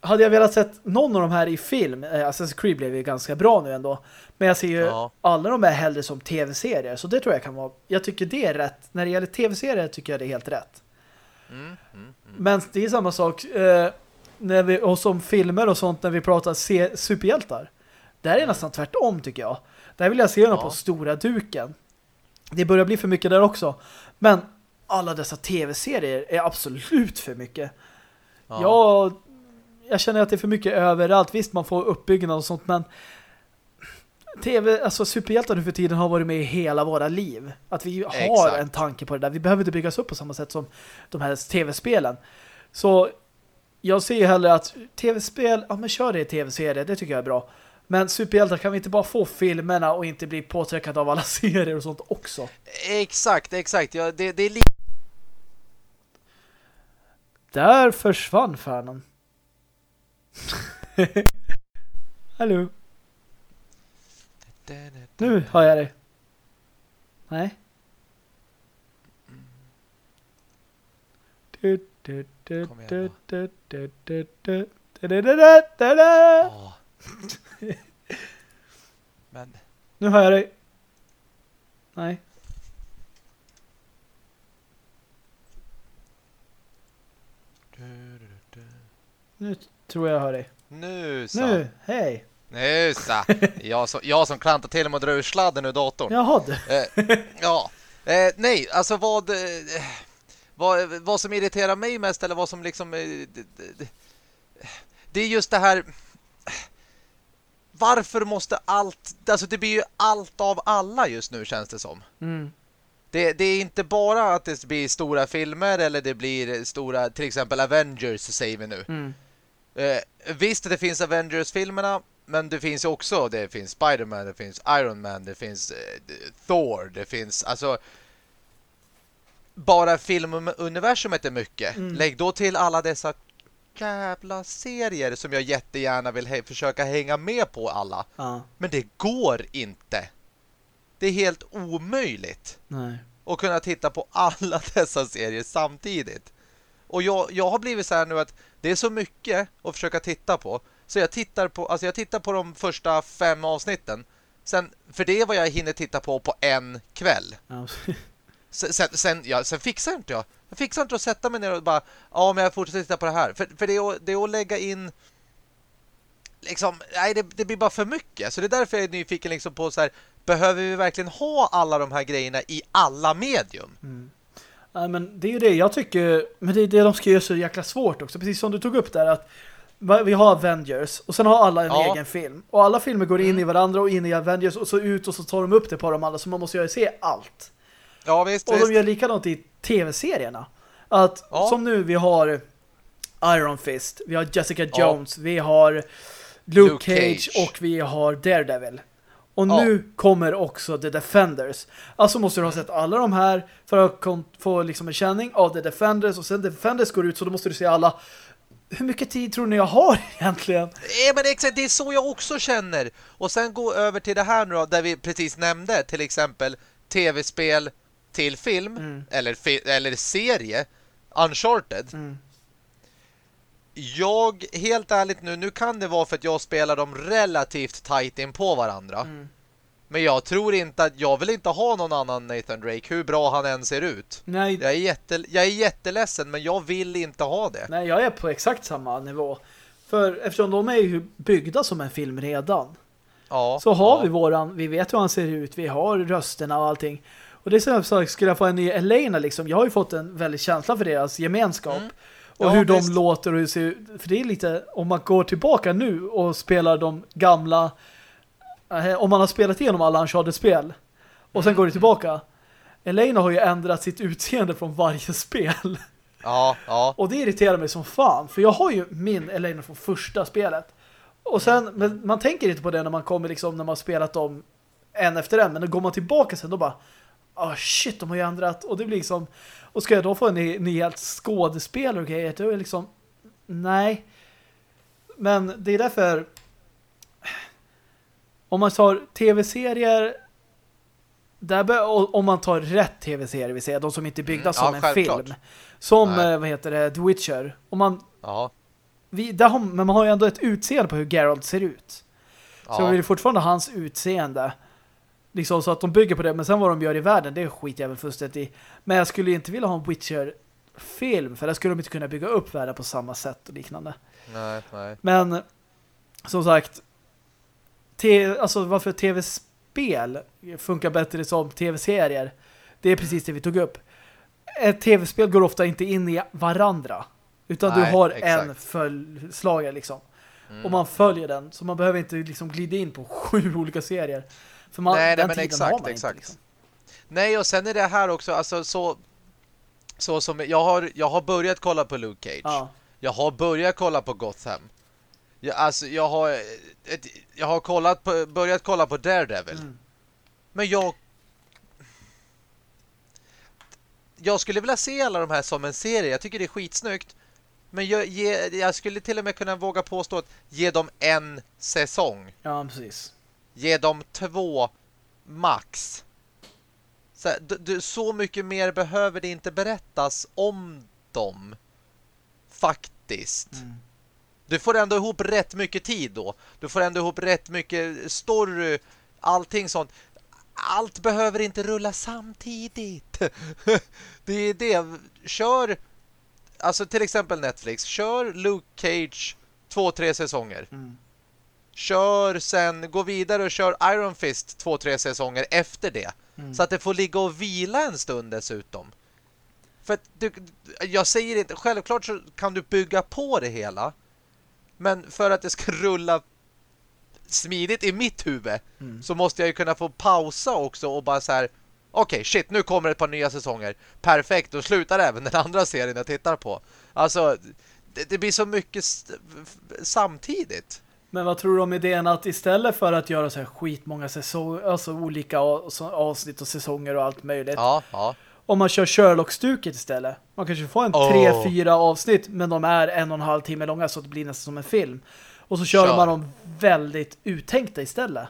hade jag velat sett någon av de här i film, Assassin's Creed blev ju ganska bra nu ändå. Men jag ser ju Ja. alla de här hellre som tv-serier. Så det tror jag kan vara, jag tycker det är rätt. När det gäller tv-serier tycker jag det är helt rätt. mm, mm, mm. Men det är samma sak eh, när vi, och som filmer och sånt när vi pratar se, superhjältar. Där är nästan tvärtom tycker jag. Där vill jag se dem Ja. på stora duken. Det börjar bli för mycket där också. Men alla dessa tv-serier är absolut för mycket. Ja. Jag, jag känner att det är för mycket överallt. Visst, man får uppbyggnad och sånt, men TV, alltså superhjältar nu för tiden har varit med i hela våra liv. Att vi har Exakt. en tanke på det där. Vi behöver inte byggas upp på samma sätt som de här tv-spelen. Så jag ser ju hellre att tv-spel, ja men kör det i tv-serier, det tycker jag är bra. Men superhjältar kan vi inte bara få filmerna och inte bli påträckade av alla (laughs) serier och sånt också. Exakt, exakt. Ja, det, det är lite... Där försvann fanen. (laughs) Hallå. Nu hör jag dig. Nej. Kom igen du, Men. Nu hör jag dig. Nej. Nu tror jag jag hör dig. Nu så. Nu, hej. Nu så. Jag som, jag som klantar till mig och drar ur sladden ur datorn. Jaha du. Eh, ja. Eh, nej, alltså vad, eh, vad... Vad som irriterar mig mest eller vad som liksom... eh, det- det- Det är just det här... Varför måste allt... Alltså det blir ju allt av alla just nu känns det som. Mm. Det, det är inte bara att det blir stora filmer eller det blir stora, till exempel Avengers säger vi nu. Mm. Eh, visst, det finns Avengers-filmerna, men det finns också, det finns Spider-Man, det finns Iron Man, det finns eh, Thor, det finns, alltså bara filmuniversumet är mycket. Mm. Lägg då till alla dessa jävla serier som jag jättegärna vill försöka hänga med på alla. Ja, Men det går inte. Det är helt omöjligt nej. och kunna titta på alla (laughs) dessa serier samtidigt. Och jag, jag har blivit så här nu att det är så mycket att försöka titta på. Så jag tittar på, alltså jag tittar på de första fem avsnitten. Sen, för det är vad jag hinner titta på på en kväll. Ja. (laughs) Sen, sen, ja, sen fixar inte jag. Jag fixar inte att sätta mig ner och bara, ja men jag fortsätter titta på det här. För, för det, är, det är att lägga in liksom, nej det, det blir bara för mycket. Så det är därför jag är nyfiken liksom på så här, behöver vi verkligen ha alla de här grejerna i alla medium? Mm. Nej, men det är ju det jag tycker, men det är det de ska göra så jäkla svårt också. Precis som du tog upp där att vi har Avengers och sen har alla en Ja. egen film. Och alla filmer går in Mm. i varandra och in i Avengers och så ut och så tar de upp det på dem alla så man måste ju se allt. Ja visst, Och visst. de gör likadant i tv-serierna. Att Ja. som nu vi har Iron Fist, vi har Jessica Ja. Jones, vi har Luke, Luke Cage, Cage. och vi har Daredevil. Och Ja. nu kommer också The Defenders. Alltså måste du ha sett alla de här för att få liksom en känning av The Defenders och sen The Defenders går ut så då måste du se alla. Hur mycket tid tror ni jag har (laughs) egentligen? Eh, men exakt, det är så jag också känner. Och sen gå över till det här nu då, där vi precis nämnde till exempel tv-spel till film Mm. eller, fi eller serie Uncharted. Mm. Jag, helt ärligt nu, nu kan det vara för att jag spelar dem relativt tight in på varandra. Mm. Men jag tror inte att, jag vill inte ha någon annan Nathan Drake, hur bra han än ser ut. Nej, Jag är, jätte, jag är jätteledsen, men jag vill inte ha det. nej, jag är på exakt samma nivå. För eftersom de är ju byggda som en film redan. Ja, Så har ja. vi våran, vi vet hur han ser ut, vi har rösterna och allting. Och det är som sagt, skulle jag få en ny Elena liksom, jag har ju fått en väldig känsla för deras gemenskap. Mm. Och Ja, hur de visst. låter och hur ser ut. För det är lite, om man går tillbaka nu och spelar de gamla, om man har spelat igenom alla Uncharted-spel och sen Mm. går det tillbaka. Elena har ju ändrat sitt utseende från varje spel. Ja, ja. Och det irriterar mig som fan. För jag har ju min Elena från första spelet. Och sen, men man tänker inte på det när man kommer liksom, när man har spelat dem en efter en. Men då går man tillbaka sen, då bara ah shit, de har ju ändrat. Och det blir liksom, och ska jag då få en ny, ny helt skådespelare och grejer, då är liksom, nej. Men det är därför om man tar tv-serier där om man tar rätt tv-serier, vi säger de som inte är byggda mm, som ja, en film. Som, Nej. vad heter det, The Witcher. Om man, ja. vi, där har, men man har ju ändå ett utseende på hur Geralt ser ut. Så ja. vill fortfarande hans utseende. Liksom så att de bygger på det. Men sen vad de gör i världen, det skiter jag väl fullständigt i. Men jag skulle inte vilja ha en Witcher-film. För där skulle de inte kunna bygga upp världen på samma sätt och liknande. Nej, nej. Men som sagt, alltså varför tv-spel funkar bättre som tv-serier, det är precis det vi tog upp. Ett tv-spel går ofta inte in i varandra. Utan Nej, du har exakt. en följdslagare liksom. Mm. Och man följer den. Så man behöver inte liksom glida in på sju (laughs) olika serier. För man, nej, nej men exakt, exakt. Inte, liksom. Nej, och sen är det här också, alltså så, så som jag har, jag har börjat kolla på Luke Cage. Ja. Jag har börjat kolla på Gotham. Jag, alltså, jag har ett, jag har kollat på, börjat kolla på Daredevil. Mm. Men jag jag skulle vilja se alla de här som en serie. Jag tycker det är skitsnyggt. Men jag, ge, jag skulle till och med kunna våga påstå att ge dem en säsong. Ja, precis. Ge dem två max. Så, du, så mycket mer behöver det inte berättas om dem. Faktiskt. Mm. Du får ändå ihop rätt mycket tid då. Du får ändå ihop rätt mycket story, allting sånt. Allt behöver inte rulla samtidigt. (laughs) det är det. Kör, alltså till exempel Netflix, kör Luke Cage två, tre säsonger. Mm. Kör sen, gå vidare och kör Iron Fist två, tre säsonger efter det. Mm. Så att det får ligga och vila en stund dessutom. För att du, jag säger inte, självklart så kan du bygga på det hela. Men för att det ska (laughs) rulla smidigt i mitt huvud mm. så måste jag ju kunna få pausa också och bara så här okej, okay, shit, nu kommer ett par nya säsonger. Perfekt, och slutar även den andra serien jag tittar på. Alltså, det, det blir så mycket samtidigt. Men vad tror du om idén att istället för att göra så här skitmånga säsonger, alltså olika avsnitt och säsonger och allt möjligt. Ja, ja. Om man kör Sherlock-stuket istället. Man kanske får en oh. tre, fyra avsnitt men de är en och en halv timme långa så det blir nästan som en film. Och så kör, kör. man dem väldigt uttänkta istället.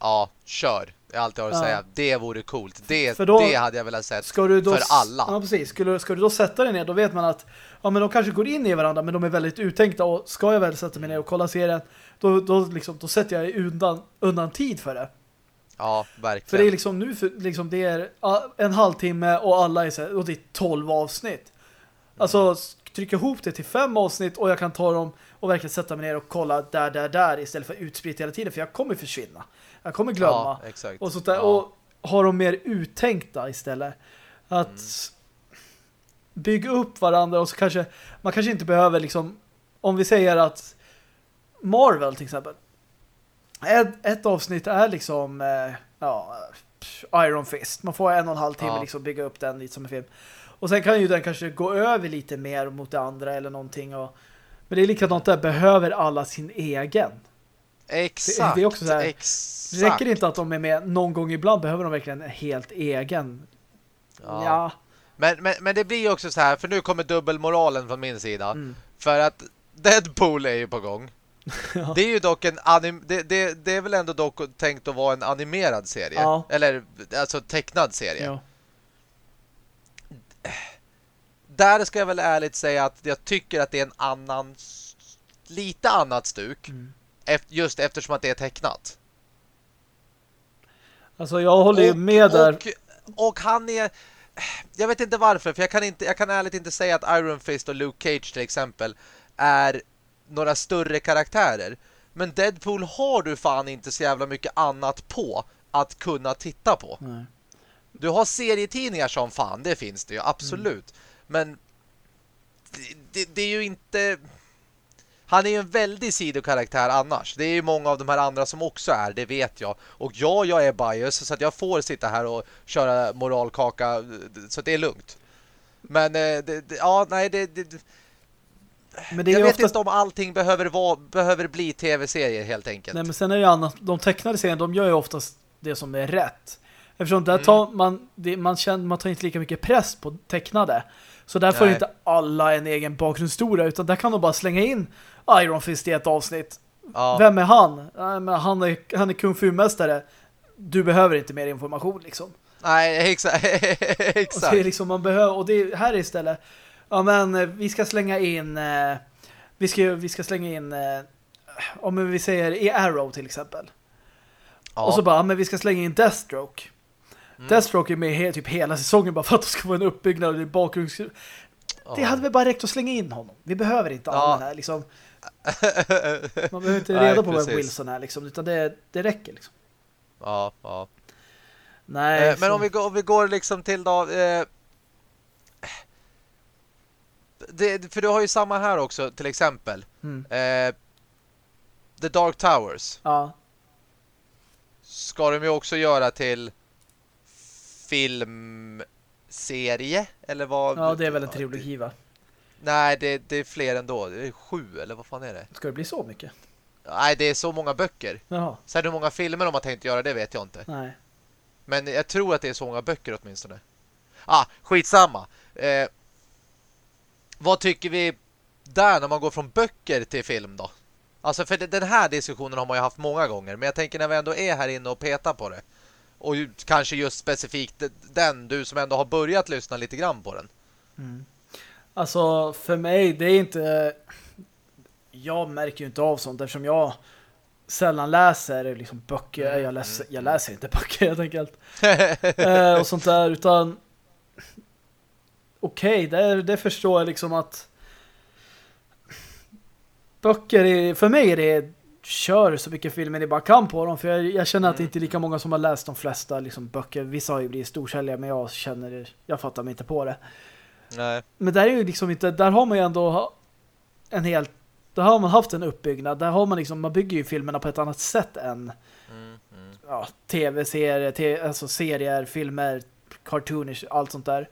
Ja, kör. Jag har alltid har att ja. säga. Det vore coolt. Det, då, det hade jag velat sett för alla. Ja, precis. Skulle, ska du då sätta dig ner, då vet man att ja, men de kanske går in i varandra, men de är väldigt uttänkta. Och ska jag väl sätta mig ner och kolla serien, då, då, liksom, då sätter jag undan, undan tid för det. Ja, verkligen. För det är liksom nu, för, liksom, det är en halvtimme och alla är så här, och det är tolv avsnitt. Alltså, trycka ihop det till fem avsnitt och jag kan ta dem och verkligen sätta mig ner och kolla där, där, där istället för utspritt hela tiden. För jag kommer försvinna. Jag kommer glömma. Ja, exakt. Och, sånt där. Ja. och ha dem mer uttänkta istället. Att mm. bygga upp varandra och så kanske man kanske inte behöver liksom om vi säger att Marvel till exempel ett, ett avsnitt är liksom eh, ja, Iron Fist. Man får en och en halv timme ja. liksom bygga upp den lite som en film. Och sen kan ju den kanske gå över lite mer mot det andra eller någonting. Och, men det är likadant där, behöver alla sin egen? Exakt, det, det är också så här, exakt. Räcker det inte att de är med någon gång ibland, behöver de verkligen en helt egen? Ja. ja. Men, men, men det blir ju också så här, för nu kommer dubbelmoralen från min sida. Mm. För att Deadpool är ju på gång. (laughs) ja. Det är ju dock en anim det, det, det, är väl ändå dock tänkt att vara en animerad serie. Ja. Eller alltså tecknad serie. Ja där ska jag väl ärligt säga att jag tycker att det är en annan lite annat stuk mm. just eftersom att det är tecknat. Alltså jag håller ju med där. Och, och han är jag vet inte varför för jag kan inte jag kan ärligt inte säga att Iron Fist och Luke Cage till exempel är några större karaktärer. Men Deadpool har du fan inte så jävla mycket annat på att kunna titta på. Nej. Du har serietidningar som fan, det finns det ju, absolut. Mm. Men det, det, det, är ju inte... han är ju en väldigt sidokaraktär annars. Det är ju många av de här andra som också är, det vet jag. Och ja, jag är bias så att jag får sitta här och köra moralkaka så det är lugnt. Men eh, det, det, ja, nej, det, det men det är jag vet inte om allting behöver, vara, behöver bli tv-serier helt enkelt. Nej, men sen är det annat. De tecknade serien, de gör ju oftast det som är rätt. Eftersom där tar mm. man, det, man, känner, man tar inte lika mycket press på tecknade. Så där får inte alla en egen bakgrundshistoria utan där kan de bara slänga in Iron Fist i ett avsnitt. Ja. Vem är han? Han är, han är kung fu-mästare. Du behöver inte mer information liksom. Nej, exakt. exakt. (laughs) Och det är liksom man behöver, och det är här istället ja men eh, vi ska slänga in eh, vi, ska, vi ska slänga in eh, om vi säger i Arrow till exempel. Ja. Och så bara, men vi ska slänga in Deathstroke. Mm. Deathstroke är med he typ hela säsongen bara för att det ska vara en uppbyggnad och bakgrunds... Ja. Det hade väl bara räckt att slänga in honom. Vi behöver inte ja. alla här liksom. (laughs) Man behöver inte reda på vem Wilson är liksom, utan det, det räcker liksom. Ja, ja. Nej, eh, men om vi, går, om vi går liksom till då eh, det, för du har ju samma här också, till exempel. Mm. Eh, The Dark Towers. Ja. Ska de ju också göra till filmserie? Eller vad? Ja, det är väl en trilogi va? Nej, det, det är fler ändå. Det är sju, eller vad fan är det? Ska det bli så mycket? Nej, det är så många böcker. Jaha. Sen hur många filmer de har tänkt göra, det vet jag inte. Nej. Men jag tror att det är så många böcker åtminstone. Ah, skitsamma. Eh, vad tycker vi där när man går från böcker till film då? Alltså för den här diskussionen har man ju haft många gånger. Men jag tänker när vi ändå är här inne och petar på det. Och kanske just specifikt den, du som ändå har börjat lyssna lite grann på den. Mm. Alltså för mig, det är inte... Jag märker ju inte av sånt eftersom jag sällan läser liksom böcker. Mm. Jag, läser, jag läser inte böcker (laughs) helt enkelt. (laughs) eh, och sånt där, utan okej, okay, det, det förstår jag liksom att böcker, är, för mig är det kör så mycket filmer ni bara kan på dem. För jag, jag känner att det inte är lika många som har läst de flesta liksom, böcker. Vissa har ju blivit storsäljare men jag känner, jag fattar mig inte på det. Nej. Men där är ju liksom inte, där har man ju ändå en helt, där har man haft en uppbyggnad. Där har man liksom, man bygger ju filmerna på ett annat sätt än mm. Ja, tv-serier, alltså serier, filmer, cartoonish, allt sånt där.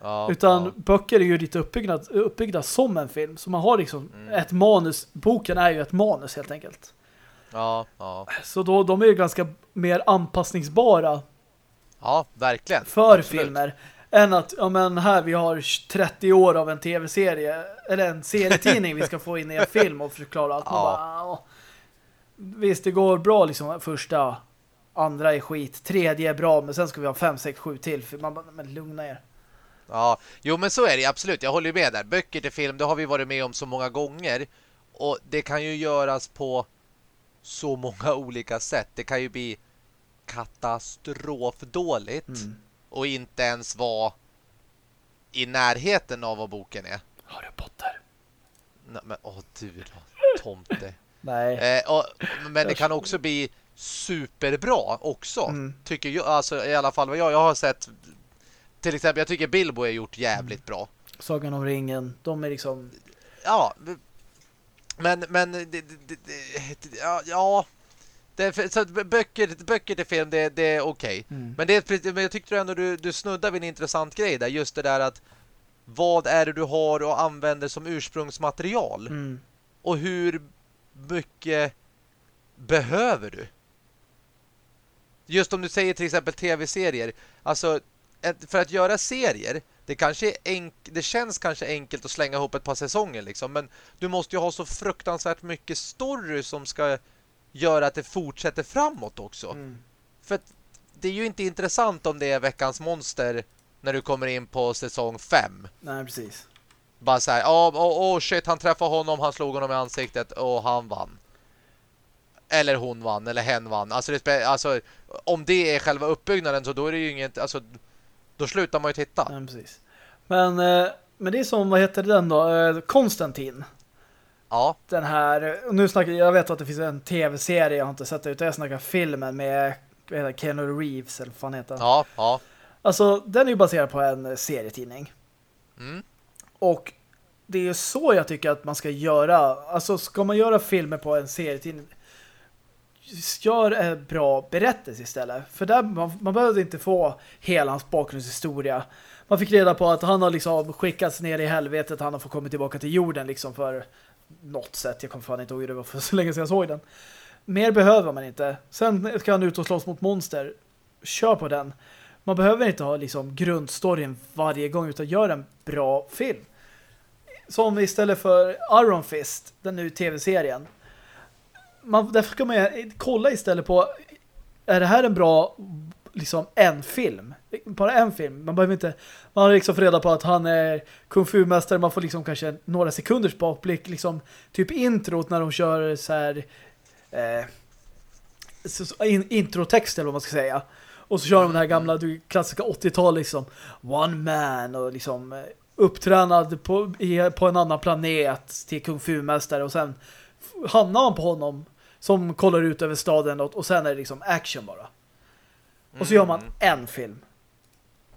Ja, Utan ja. böcker är ju lite uppbyggda, uppbyggda som en film. Så man har liksom mm. ett manus. Boken är ju ett manus helt enkelt. Ja, ja. Så då, de är ju ganska mer anpassningsbara. Ja, verkligen. För Absolut. filmer. Än att, ja men här vi har 30 år av en tv-serie. Eller en serietidning vi ska få in i en film och förklara allt. Ja. Bara, visst, det går bra liksom första. Andra är skit. Tredje är bra, men sen ska vi ha fem, sex, sju till. För man bara, men lugna er. Ja, jo men så är det absolut. Jag håller med där. Böcker till film, det har vi varit med om så många gånger. Och det kan ju göras på så många olika sätt. Det kan ju bli katastrofdåligt mm. och inte ens vara i närheten av vad boken är. Harry Potter. Nej, men åh du då, tomte. (laughs) Nej. Eh, och, men det kan också bli superbra också. Mm. Tycker jag, alltså i alla fall vad jag, jag har sett till exempel, jag tycker Bilbo är gjort jävligt bra. Sagan om ringen, de är liksom... Ja, men, men det, det, det, ja, ja det, så böcker, böcker till film, det, det är okej. Okay. Mm. Men, det, men jag tyckte ändå du, du snuddade vid en intressant grej där. Just det där att vad är det du har och använder som ursprungsmaterial? Mm. Och hur mycket behöver du? Just om du säger till exempel tv-serier. Alltså för att göra serier det, kanske är det känns kanske enkelt att slänga ihop ett par säsonger liksom, men du måste ju ha så fruktansvärt mycket story som ska göra att det fortsätter framåt också. Mm. För det är ju inte intressant om det är veckans monster när du kommer in på säsong 5. Nej, precis. Bara så här, åh oh, oh, shit, han träffade honom, han slog honom i ansiktet och han vann. Eller hon vann, eller hen vann. Alltså, det, alltså om det är själva uppbyggnaden så då är det ju inget, alltså då slutar man ju titta. Ja, precis. Men, eh, men det är som, vad heter den då? Eh, Konstantin. Ja. Den här, nu snackar jag vet att det finns en tv-serie jag har inte sett det utan jag snackar filmen med Keanu Reeves eller vad fan heter Ja, ja. Alltså, den är ju baserad på en serietidning. Mm. Och det är så jag tycker att man ska göra. Alltså ska man göra filmer på en serietidning gör en bra berättelse istället. För där man, man behövde inte få hela hans bakgrundshistoria. Man fick reda på att han har liksom skickats ner i helvetet. Han har fått komma tillbaka till jorden liksom för något sätt. Jag kommer fan inte ihåg det var för så länge sedan jag såg den. Mer behöver man inte. Sen ska han ut och slåss mot monster. Kör på den. Man behöver inte ha liksom grundstoryn varje gång utan gör en bra film. Som istället för Iron Fist, den nu tv-serien. Man, därför ska man kolla istället på är det här en bra liksom en film? Bara en film. Man behöver inte man har liksom reda på att han är kung fu-mästare. Man får liksom kanske några sekunders bakblick liksom typ introt när de kör så här eh, in, introtext eller vad man ska säga. Och så kör de den här gamla du, klassiska 80-tal liksom One Man och liksom eh, upptränad på, på en annan planet till kung fu-mästare och sen hamnar man på honom som kollar ut över staden och, och sen är det liksom action bara. Och så gör man mm. en film.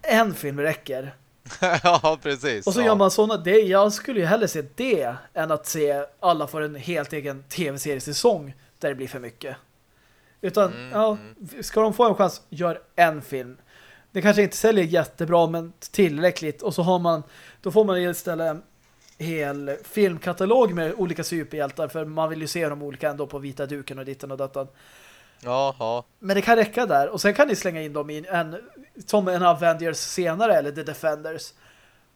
En film räcker. (laughs) ja, precis. Och så ja. gör man sådana. Det, jag skulle ju hellre se det än att se alla får en helt egen tv-seriesäsong där det blir för mycket. Utan, mm, ja, mm. ska de få en chans, gör en film. Det kanske inte säljer jättebra, men tillräckligt. Och så har man, då får man istället hel filmkatalog med olika superhjältar, för man vill ju se dem olika ändå på vita duken och ditten och datan. Jaha. Men det kan räcka där. Och sen kan ni slänga in dem i en, som en Avengers senare, eller The Defenders.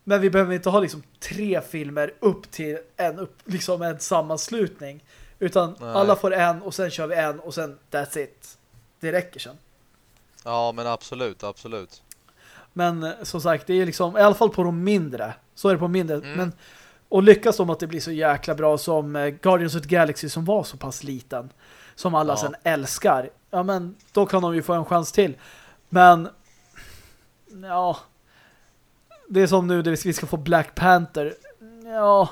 Men vi behöver inte ha liksom tre filmer upp till en, upp, liksom en sammanslutning. Utan Nej. alla får en och sen kör vi en och sen that's it. Det räcker sen. Ja, men absolut, absolut. Men eh, som sagt, det är liksom, i alla fall på de mindre. Så är det på mindre. Mm. Men, och lyckas de att det blir så jäkla bra som eh, Guardians of the Galaxy som var så pass liten. Som alla ja. sen älskar. Ja, men då kan de ju få en chans till. Men ja det är som nu, vi ska få Black Panther. Ja,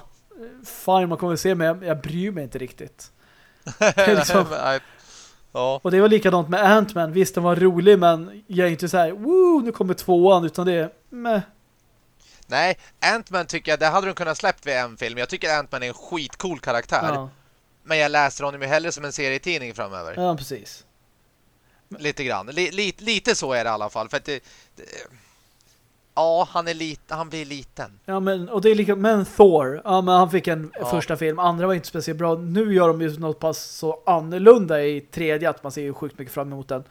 fine, man kommer att se, men jag, jag bryr mig inte riktigt. liksom... (laughs) ja. Och det var likadant med Ant-Man. Visst, den var rolig, men jag är inte så här, woo, nu kommer tvåan, utan det är meh. Nej, Ant-Man tycker jag, det hade de kunnat släppt vid en film. Jag tycker Ant-Man är en skitcool karaktär. Ja. Men jag läser honom ju hellre som en serietidning framöver. Ja, precis. Lite grann. L lite, lite så är det i alla fall. För att det, det Ja, han är lite, han blir liten. Ja, men och det är lika men Thor. Ja, men han fick en ja. första film. Andra var inte speciellt bra. Nu gör de ju något pass så annorlunda i tredje att man ser ju sjukt mycket fram emot den.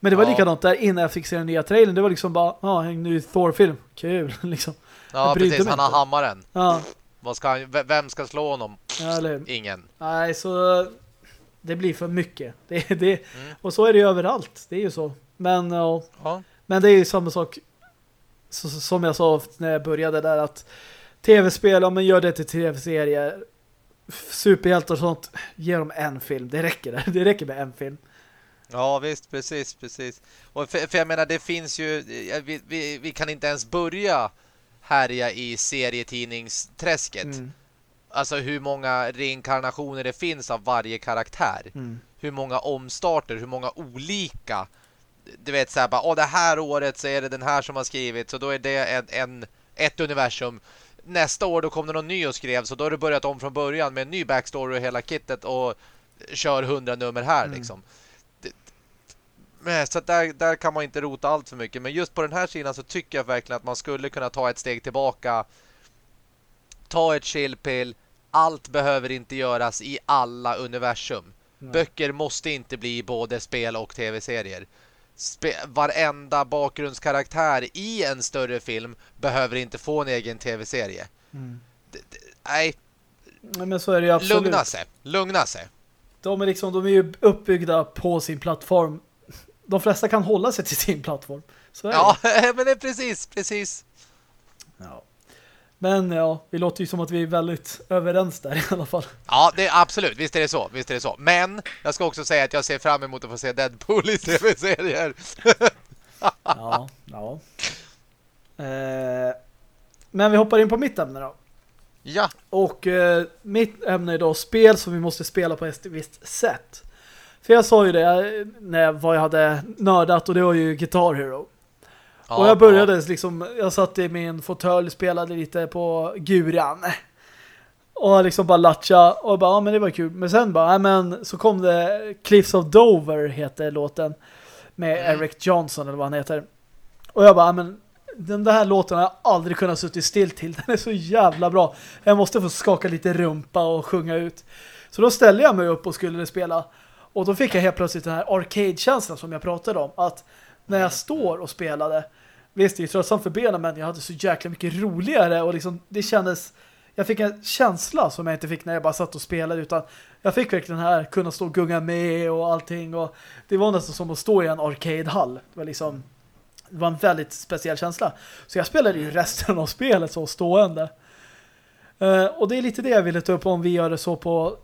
Men det var ja. likadant där innan jag fick se den nya trailern. Det var liksom bara, ja, en ny Thor-film. Kul, (laughs) liksom. Ja, precis. Han har hammaren. Ja. Vad ska han, vem ska slå honom? Ja. Ingen. Nej, så det blir för mycket. (laughs) Det, det, mm. Och så är det ju överallt. Det är ju så. Men, ja. men det är ju samma sak så, som jag sa när jag började där att tv-spel, om man gör det till tv-serier superhjältar och sånt, ge dem en film. Det räcker (laughs) Det räcker med en film. Ja, visst, precis, precis. Och för, för jag menar, det finns ju vi, vi, vi kan inte ens börja härja i serietidningsträsket. Mm. Alltså hur många reinkarnationer det finns av varje karaktär. Mm. Hur många omstarter, hur många olika du vet så här bara, åh det här året så är det den här som har skrivit så då är det en, en ett universum. Nästa år då kom det någon ny och skrev så då har du börjat om från början med en ny backstory och hela kittet och kör hundra nummer här mm. liksom. Så där, där kan man inte rota allt för mycket. Men just på den här sidan så tycker jag verkligen att man skulle kunna ta ett steg tillbaka. Ta ett chillpill. Allt behöver inte göras i alla universum. Nej. Böcker måste inte bli både spel och tv-serier varenda bakgrundskaraktär i en större film behöver inte få en egen tv-serie. Mm. Nej. Men så är det ju absolut. Lugna sig. Lugna sig. De är liksom de är ju uppbyggda på sin plattform. De flesta kan hålla sig till sin plattform. (laughs) Ja, men det är precis, precis. Ja. Men ja, vi låter ju som att vi är väldigt överens där (laughs) i alla fall. Ja, det är absolut. Visst är det så. Visst är det så. Men jag ska också säga att jag ser fram emot att få se Deadpool i (laughs) tv-serier. ja, ja. Eh, men vi hoppar in på mitt ämne då. Ja. Och eh, mitt ämne är då spel som vi måste spela på ett visst sätt. För jag sa ju det när vad jag hade nördat och det var ju Guitar Hero. Ja, och jag började ja. liksom, jag satt i min fåtölj, spelade lite på guran. Och liksom bara latcha och bara, ja men det var kul. Men sen bara, ja men så kom det Cliffs of Dover heter låten med Mm. Eric Johnson eller vad han heter. Och jag bara, ja men den där låten har jag aldrig kunnat sitta still till. Den är så jävla bra. Jag måste få skaka lite rumpa och sjunga ut. Så då ställde jag mig upp och skulle spela. Och då fick jag helt plötsligt den här arcade-känslan som jag pratade om. Att när jag står och spelade, visst det är ju tröttsamt för benen men jag hade så jäkla mycket roligare och liksom det kändes, jag fick en känsla som jag inte fick när jag bara satt och spelade utan jag fick verkligen den här kunna stå och gunga med och allting och det var nästan som att stå i en arcade-hall. Det var liksom det var en väldigt speciell känsla. Så jag spelade ju resten av spelet så stående. Uh, och det är lite det jag ville ta upp om vi gör det så på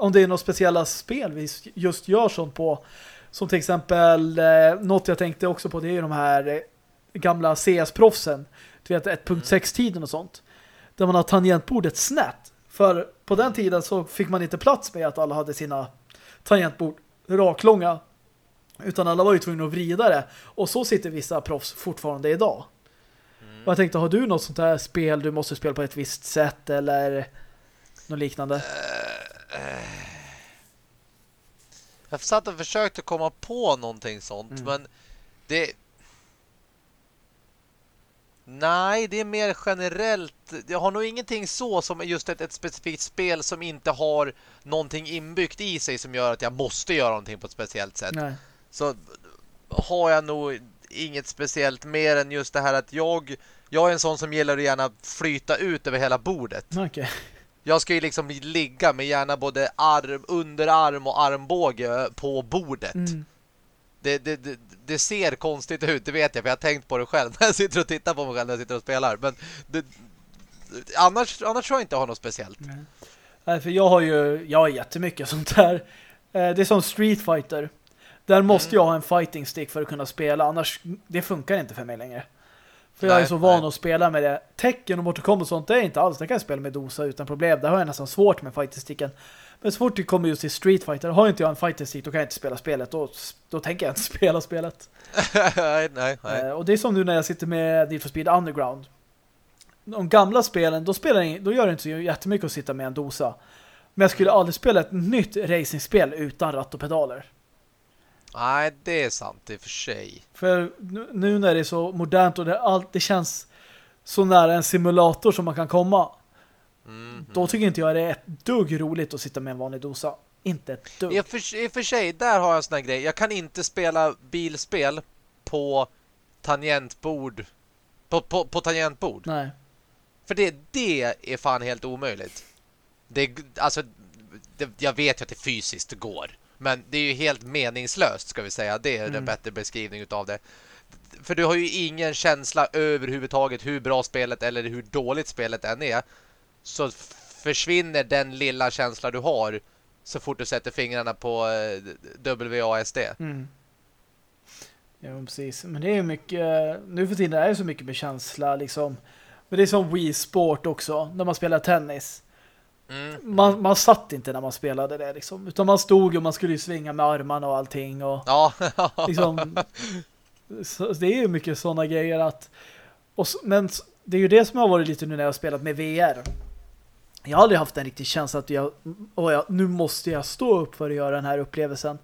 om det är några speciella spel vi just gör sånt på. Som till exempel eh, något jag tänkte också på det är ju de här eh, gamla CS-proffsen. Du vet 1.6-tiden och sånt. Där man har tangentbordet snett. För på den tiden så fick man inte plats med att alla hade sina tangentbord raklånga. Utan alla var ju tvungna att vrida det. Och så sitter vissa proffs fortfarande idag. Och jag tänkte, har du något sånt här spel du måste spela på ett visst sätt eller något liknande? Jag satt och försökte komma på någonting sånt, Mm. men det... Nej, det är mer generellt. Jag har nog ingenting så som just ett, ett specifikt spel som inte har någonting inbyggt i sig som gör att jag måste göra någonting på ett speciellt sätt. Nej. Så har jag nog inget speciellt mer än just det här att jag, jag är en sån som gillar att gärna flyta ut över hela bordet. Okej. Jag ska ju liksom ligga med gärna både arm, underarm och armbåge på bordet. Mm. Det, det, det, det ser konstigt ut, det vet jag, för jag har tänkt på det själv när (laughs) jag sitter och tittar på mig själv när jag sitter och spelar. Men annars, annars tror jag inte jag har något speciellt. Nej, för jag har ju jag har jättemycket sånt där. Eh, Det är som Street Fighter. Där måste jag ha en fighting stick för att kunna spela. Annars, det funkar inte för mig längre. För jag är Nej, så van nej. att spela med det. Tekken och Mortal Kombat och sånt, det är inte alls. Det kan jag spela med dosa utan problem. Där har jag nästan svårt med fighting sticken. Men så fort det kommer just till Street Fighter, har inte jag en fighting stick, då kan jag inte spela spelet. Då, då tänker jag inte (laughs) spela spelet. nej, nej, nej. Eh, Och det är som nu när jag sitter med Need for Speed Underground. De gamla spelen, då, spelar det, då gör det inte så jättemycket att sitta med en dosa. Men jag skulle aldrig spela ett nytt racingspel utan ratt och pedaler. Nej, det är sant i och för sig. För nu, när det är så modernt och det, allt, det känns så nära en simulator som man kan komma. Mm. Då tycker inte jag det är ett dugg roligt att sitta med en vanlig dosa. Inte ett dugg. I och, för, I och för sig, där har jag en sån här grej. Jag kan inte spela bilspel på tangentbord. På, på, på tangentbord. Nej. För det, det är fan helt omöjligt. Det, alltså, det, jag vet ju att det fysiskt går. Men det är ju helt meningslöst ska vi säga. Det är Mm. en bättre beskrivning utav det. För du har ju ingen känsla överhuvudtaget hur bra spelet eller hur dåligt spelet än är. Så försvinner den lilla känsla du har så fort du sätter fingrarna på eh, WASD. Mm. Ja, precis. Men det är ju mycket, nu för tiden är det så mycket med känsla liksom. Men det är som Wii Sport också, när man spelar tennis. Mm. Man, man satt inte när man spelade det liksom. Utan man stod och man skulle ju svinga med armarna och allting. Och Ja, (laughs) liksom, så det är ju mycket sådana grejer att och, men det är ju det som har varit lite nu när jag har spelat med VR. Jag har aldrig haft en riktig känsla att jag, och jag, nu måste jag stå upp för att göra den här upplevelsen.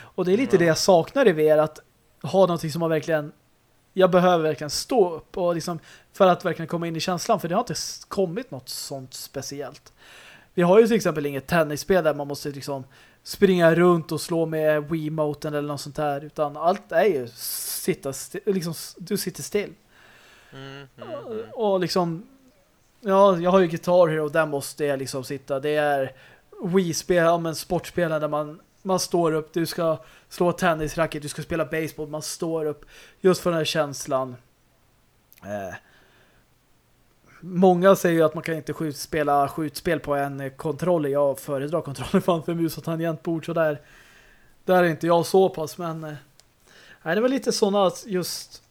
Och det är lite det jag saknar i VR, att ha någonting som man verkligen jag behöver verkligen stå upp och liksom för att verkligen komma in i känslan för det har inte kommit något sånt speciellt. Vi har ju till exempel inget tennisspel där man måste liksom springa runt och slå med Wiimoten eller något sånt där utan allt är ju sitta liksom du sitter still. Mm, mm, mm. Och liksom ja, jag har ju Guitar Hero och där måste jag liksom sitta. Det är Wii-spel, ja, men sportspel där man man står upp, du ska slå tennisracket, du ska spela baseball, man står upp just för den här känslan. Eh. Många säger ju att man kan inte skjut, spela skjutspel på en kontroller. Jag föredrar kontroller (laughs) framför mus och tangentbord så där, där är inte jag så pass men eh, nej, det var lite sådana att just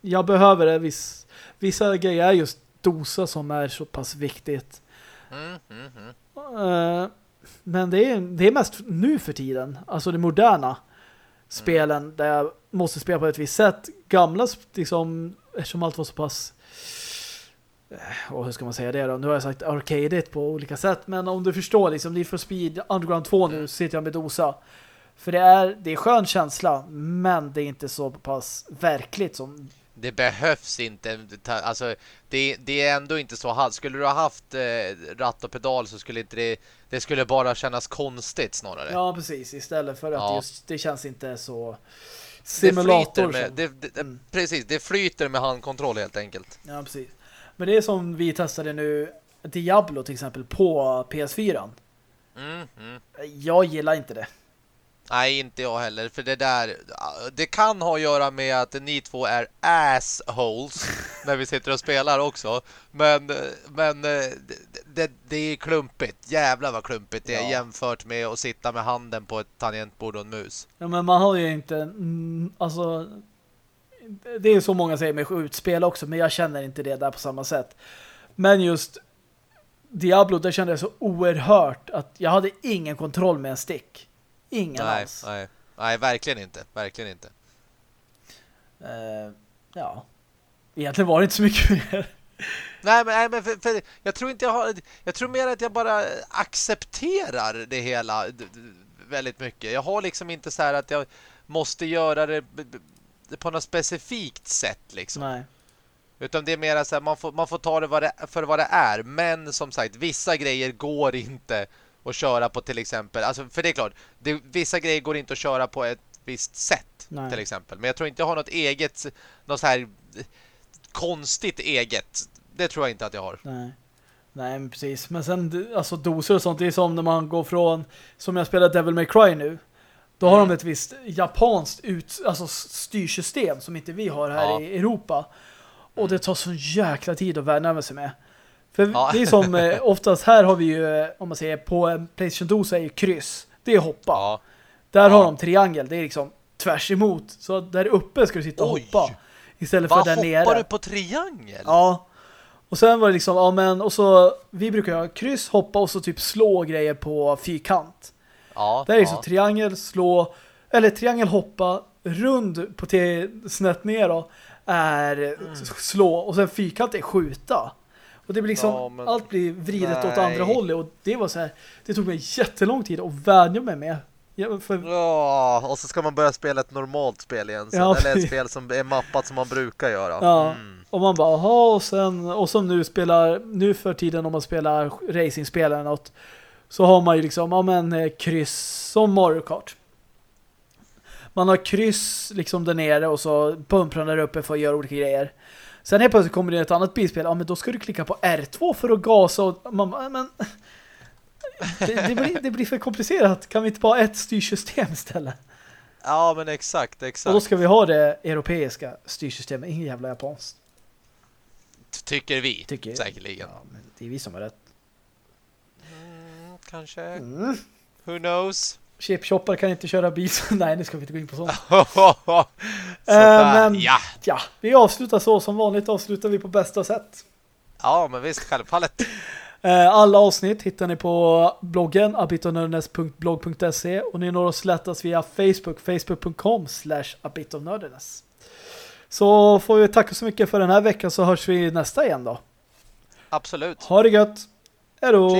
jag behöver det viss, vissa grejer är just dosa som är så pass viktigt. Mm, mm, mm. Eh, men det är, det är mest nu för tiden. Alltså det moderna spelen där jag måste spela på ett visst sätt. Gamla, liksom, eftersom allt var så pass och hur ska man säga det då? Nu har jag sagt arcadet på olika sätt, men om du förstår liksom, Need for Speed Underground 2 nu sitter jag med dosa. För det är, det är skön känsla, men det är inte så pass verkligt som... Det behövs inte, alltså det, det är ändå inte så. Skulle du ha haft eh, ratt och pedal så skulle inte det, det skulle bara kännas konstigt snarare. Ja, precis. Istället för att ja. just, det känns inte så simulator. Det med, det, det, mm. Precis, det flyter med handkontroll helt enkelt. Ja, precis. Men det är som vi testade nu Diablo till exempel på PS4. Mm, mm. Jag gillar inte det. Nej, inte jag heller. För det där, det kan ha att göra med att ni två är assholes när vi sitter och spelar också. Men, men det, det, är klumpigt. Jävlar vad klumpigt det är ja. jämfört med att sitta med handen på ett tangentbord och en mus. Ja, men man har ju inte, mm, alltså det är så många säger med utspel också, men jag känner inte det där på samma sätt. Men just Diablo, där kände jag så oerhört att jag hade ingen kontroll med en stick. Ingen nej, alls. Nej, nej, verkligen inte. Verkligen inte. Uh, ja. Egentligen var det inte så mycket mer. Nej, men, nej, men för, för, jag tror inte jag har... Jag tror mer att jag bara accepterar det hela väldigt mycket. Jag har liksom inte så här att jag måste göra det på något specifikt sätt liksom. Nej. Utan det är mer så här, man får, man får ta det, det för vad det är. Men som sagt, vissa grejer går inte att köra på till exempel. Alltså, för det är klart, det, vissa grejer går inte att köra på ett visst sätt Nej. till exempel. Men jag tror inte jag har något eget, något så här konstigt eget. Det tror jag inte att jag har. Nej. Nej, men precis. Men sen, alltså doser och sånt, det är som när man går från, som jag spelar Devil May Cry nu. Då har mm. de ett visst japanskt ut, alltså styrsystem som inte vi har här ja. i Europa. Och det tar så jäkla tid att värna sig med. För ja. det är som eh, (laughs) oftast här har vi ju, eh, om man säger på en Playstation 2 så är ju kryss. Det är hoppa. Ja. Där har de triangel, det är liksom tvärs emot. Så där uppe ska du sitta och Oj. hoppa. Istället för Va, där nere. hoppar du på triangel? Ja. Och sen var det liksom, ja men, och så, vi brukar ha kryss, hoppa och så typ slå grejer på fyrkant. Ja, Där är liksom ja. triangel, slå, eller triangel, hoppa, rund på snett ner då, är mm. slå och sen fyrkant är skjuta. Och det blir liksom, ja, men... allt blir vridet Nej. åt andra hållet och det var så här, det tog mig jättelång tid att vänja mig med. Ja, för... ja, och så ska man börja spela ett normalt spel igen sen, ja, eller ett spel som är mappat som man brukar göra. Ja, mm. Och man bara, aha, och sen, och som nu spelar, nu för tiden om man spelar racingspel eller något, så har man ju liksom, ja men eh, kryss som Mario Kart. Man har kryss liksom där nere och så pumprar där uppe för att göra olika grejer. Sen helt plötsligt kommer det ett annat bilspel. Ja, men då ska du klicka på R2 för att gasa och man, men det, det, blir, det blir för komplicerat. Kan vi inte bara ha ett styrsystem istället? Ja, men exakt, exakt. Och då ska vi ha det europeiska styrsystemet, ingen jävla japanskt. Tycker vi, Tycker, säkerligen. Ja, men det är vi som har rätt kanske. Mm. Who knows? Chipchoppar kan inte köra bil. (laughs) Nej, nu ska vi inte gå in på sånt. (laughs) uh, men ja. ja, vi avslutar så. Som vanligt avslutar vi på bästa sätt. Ja, men visst, självfallet. Uh, alla avsnitt hittar ni på bloggen abitonördenes.blog.se och ni når oss lättast via Facebook, facebook.com slash abitonördenes. Så får vi tacka så mycket för den här veckan så hörs vi nästa igen då. Absolut. Ha det gött. Hej då!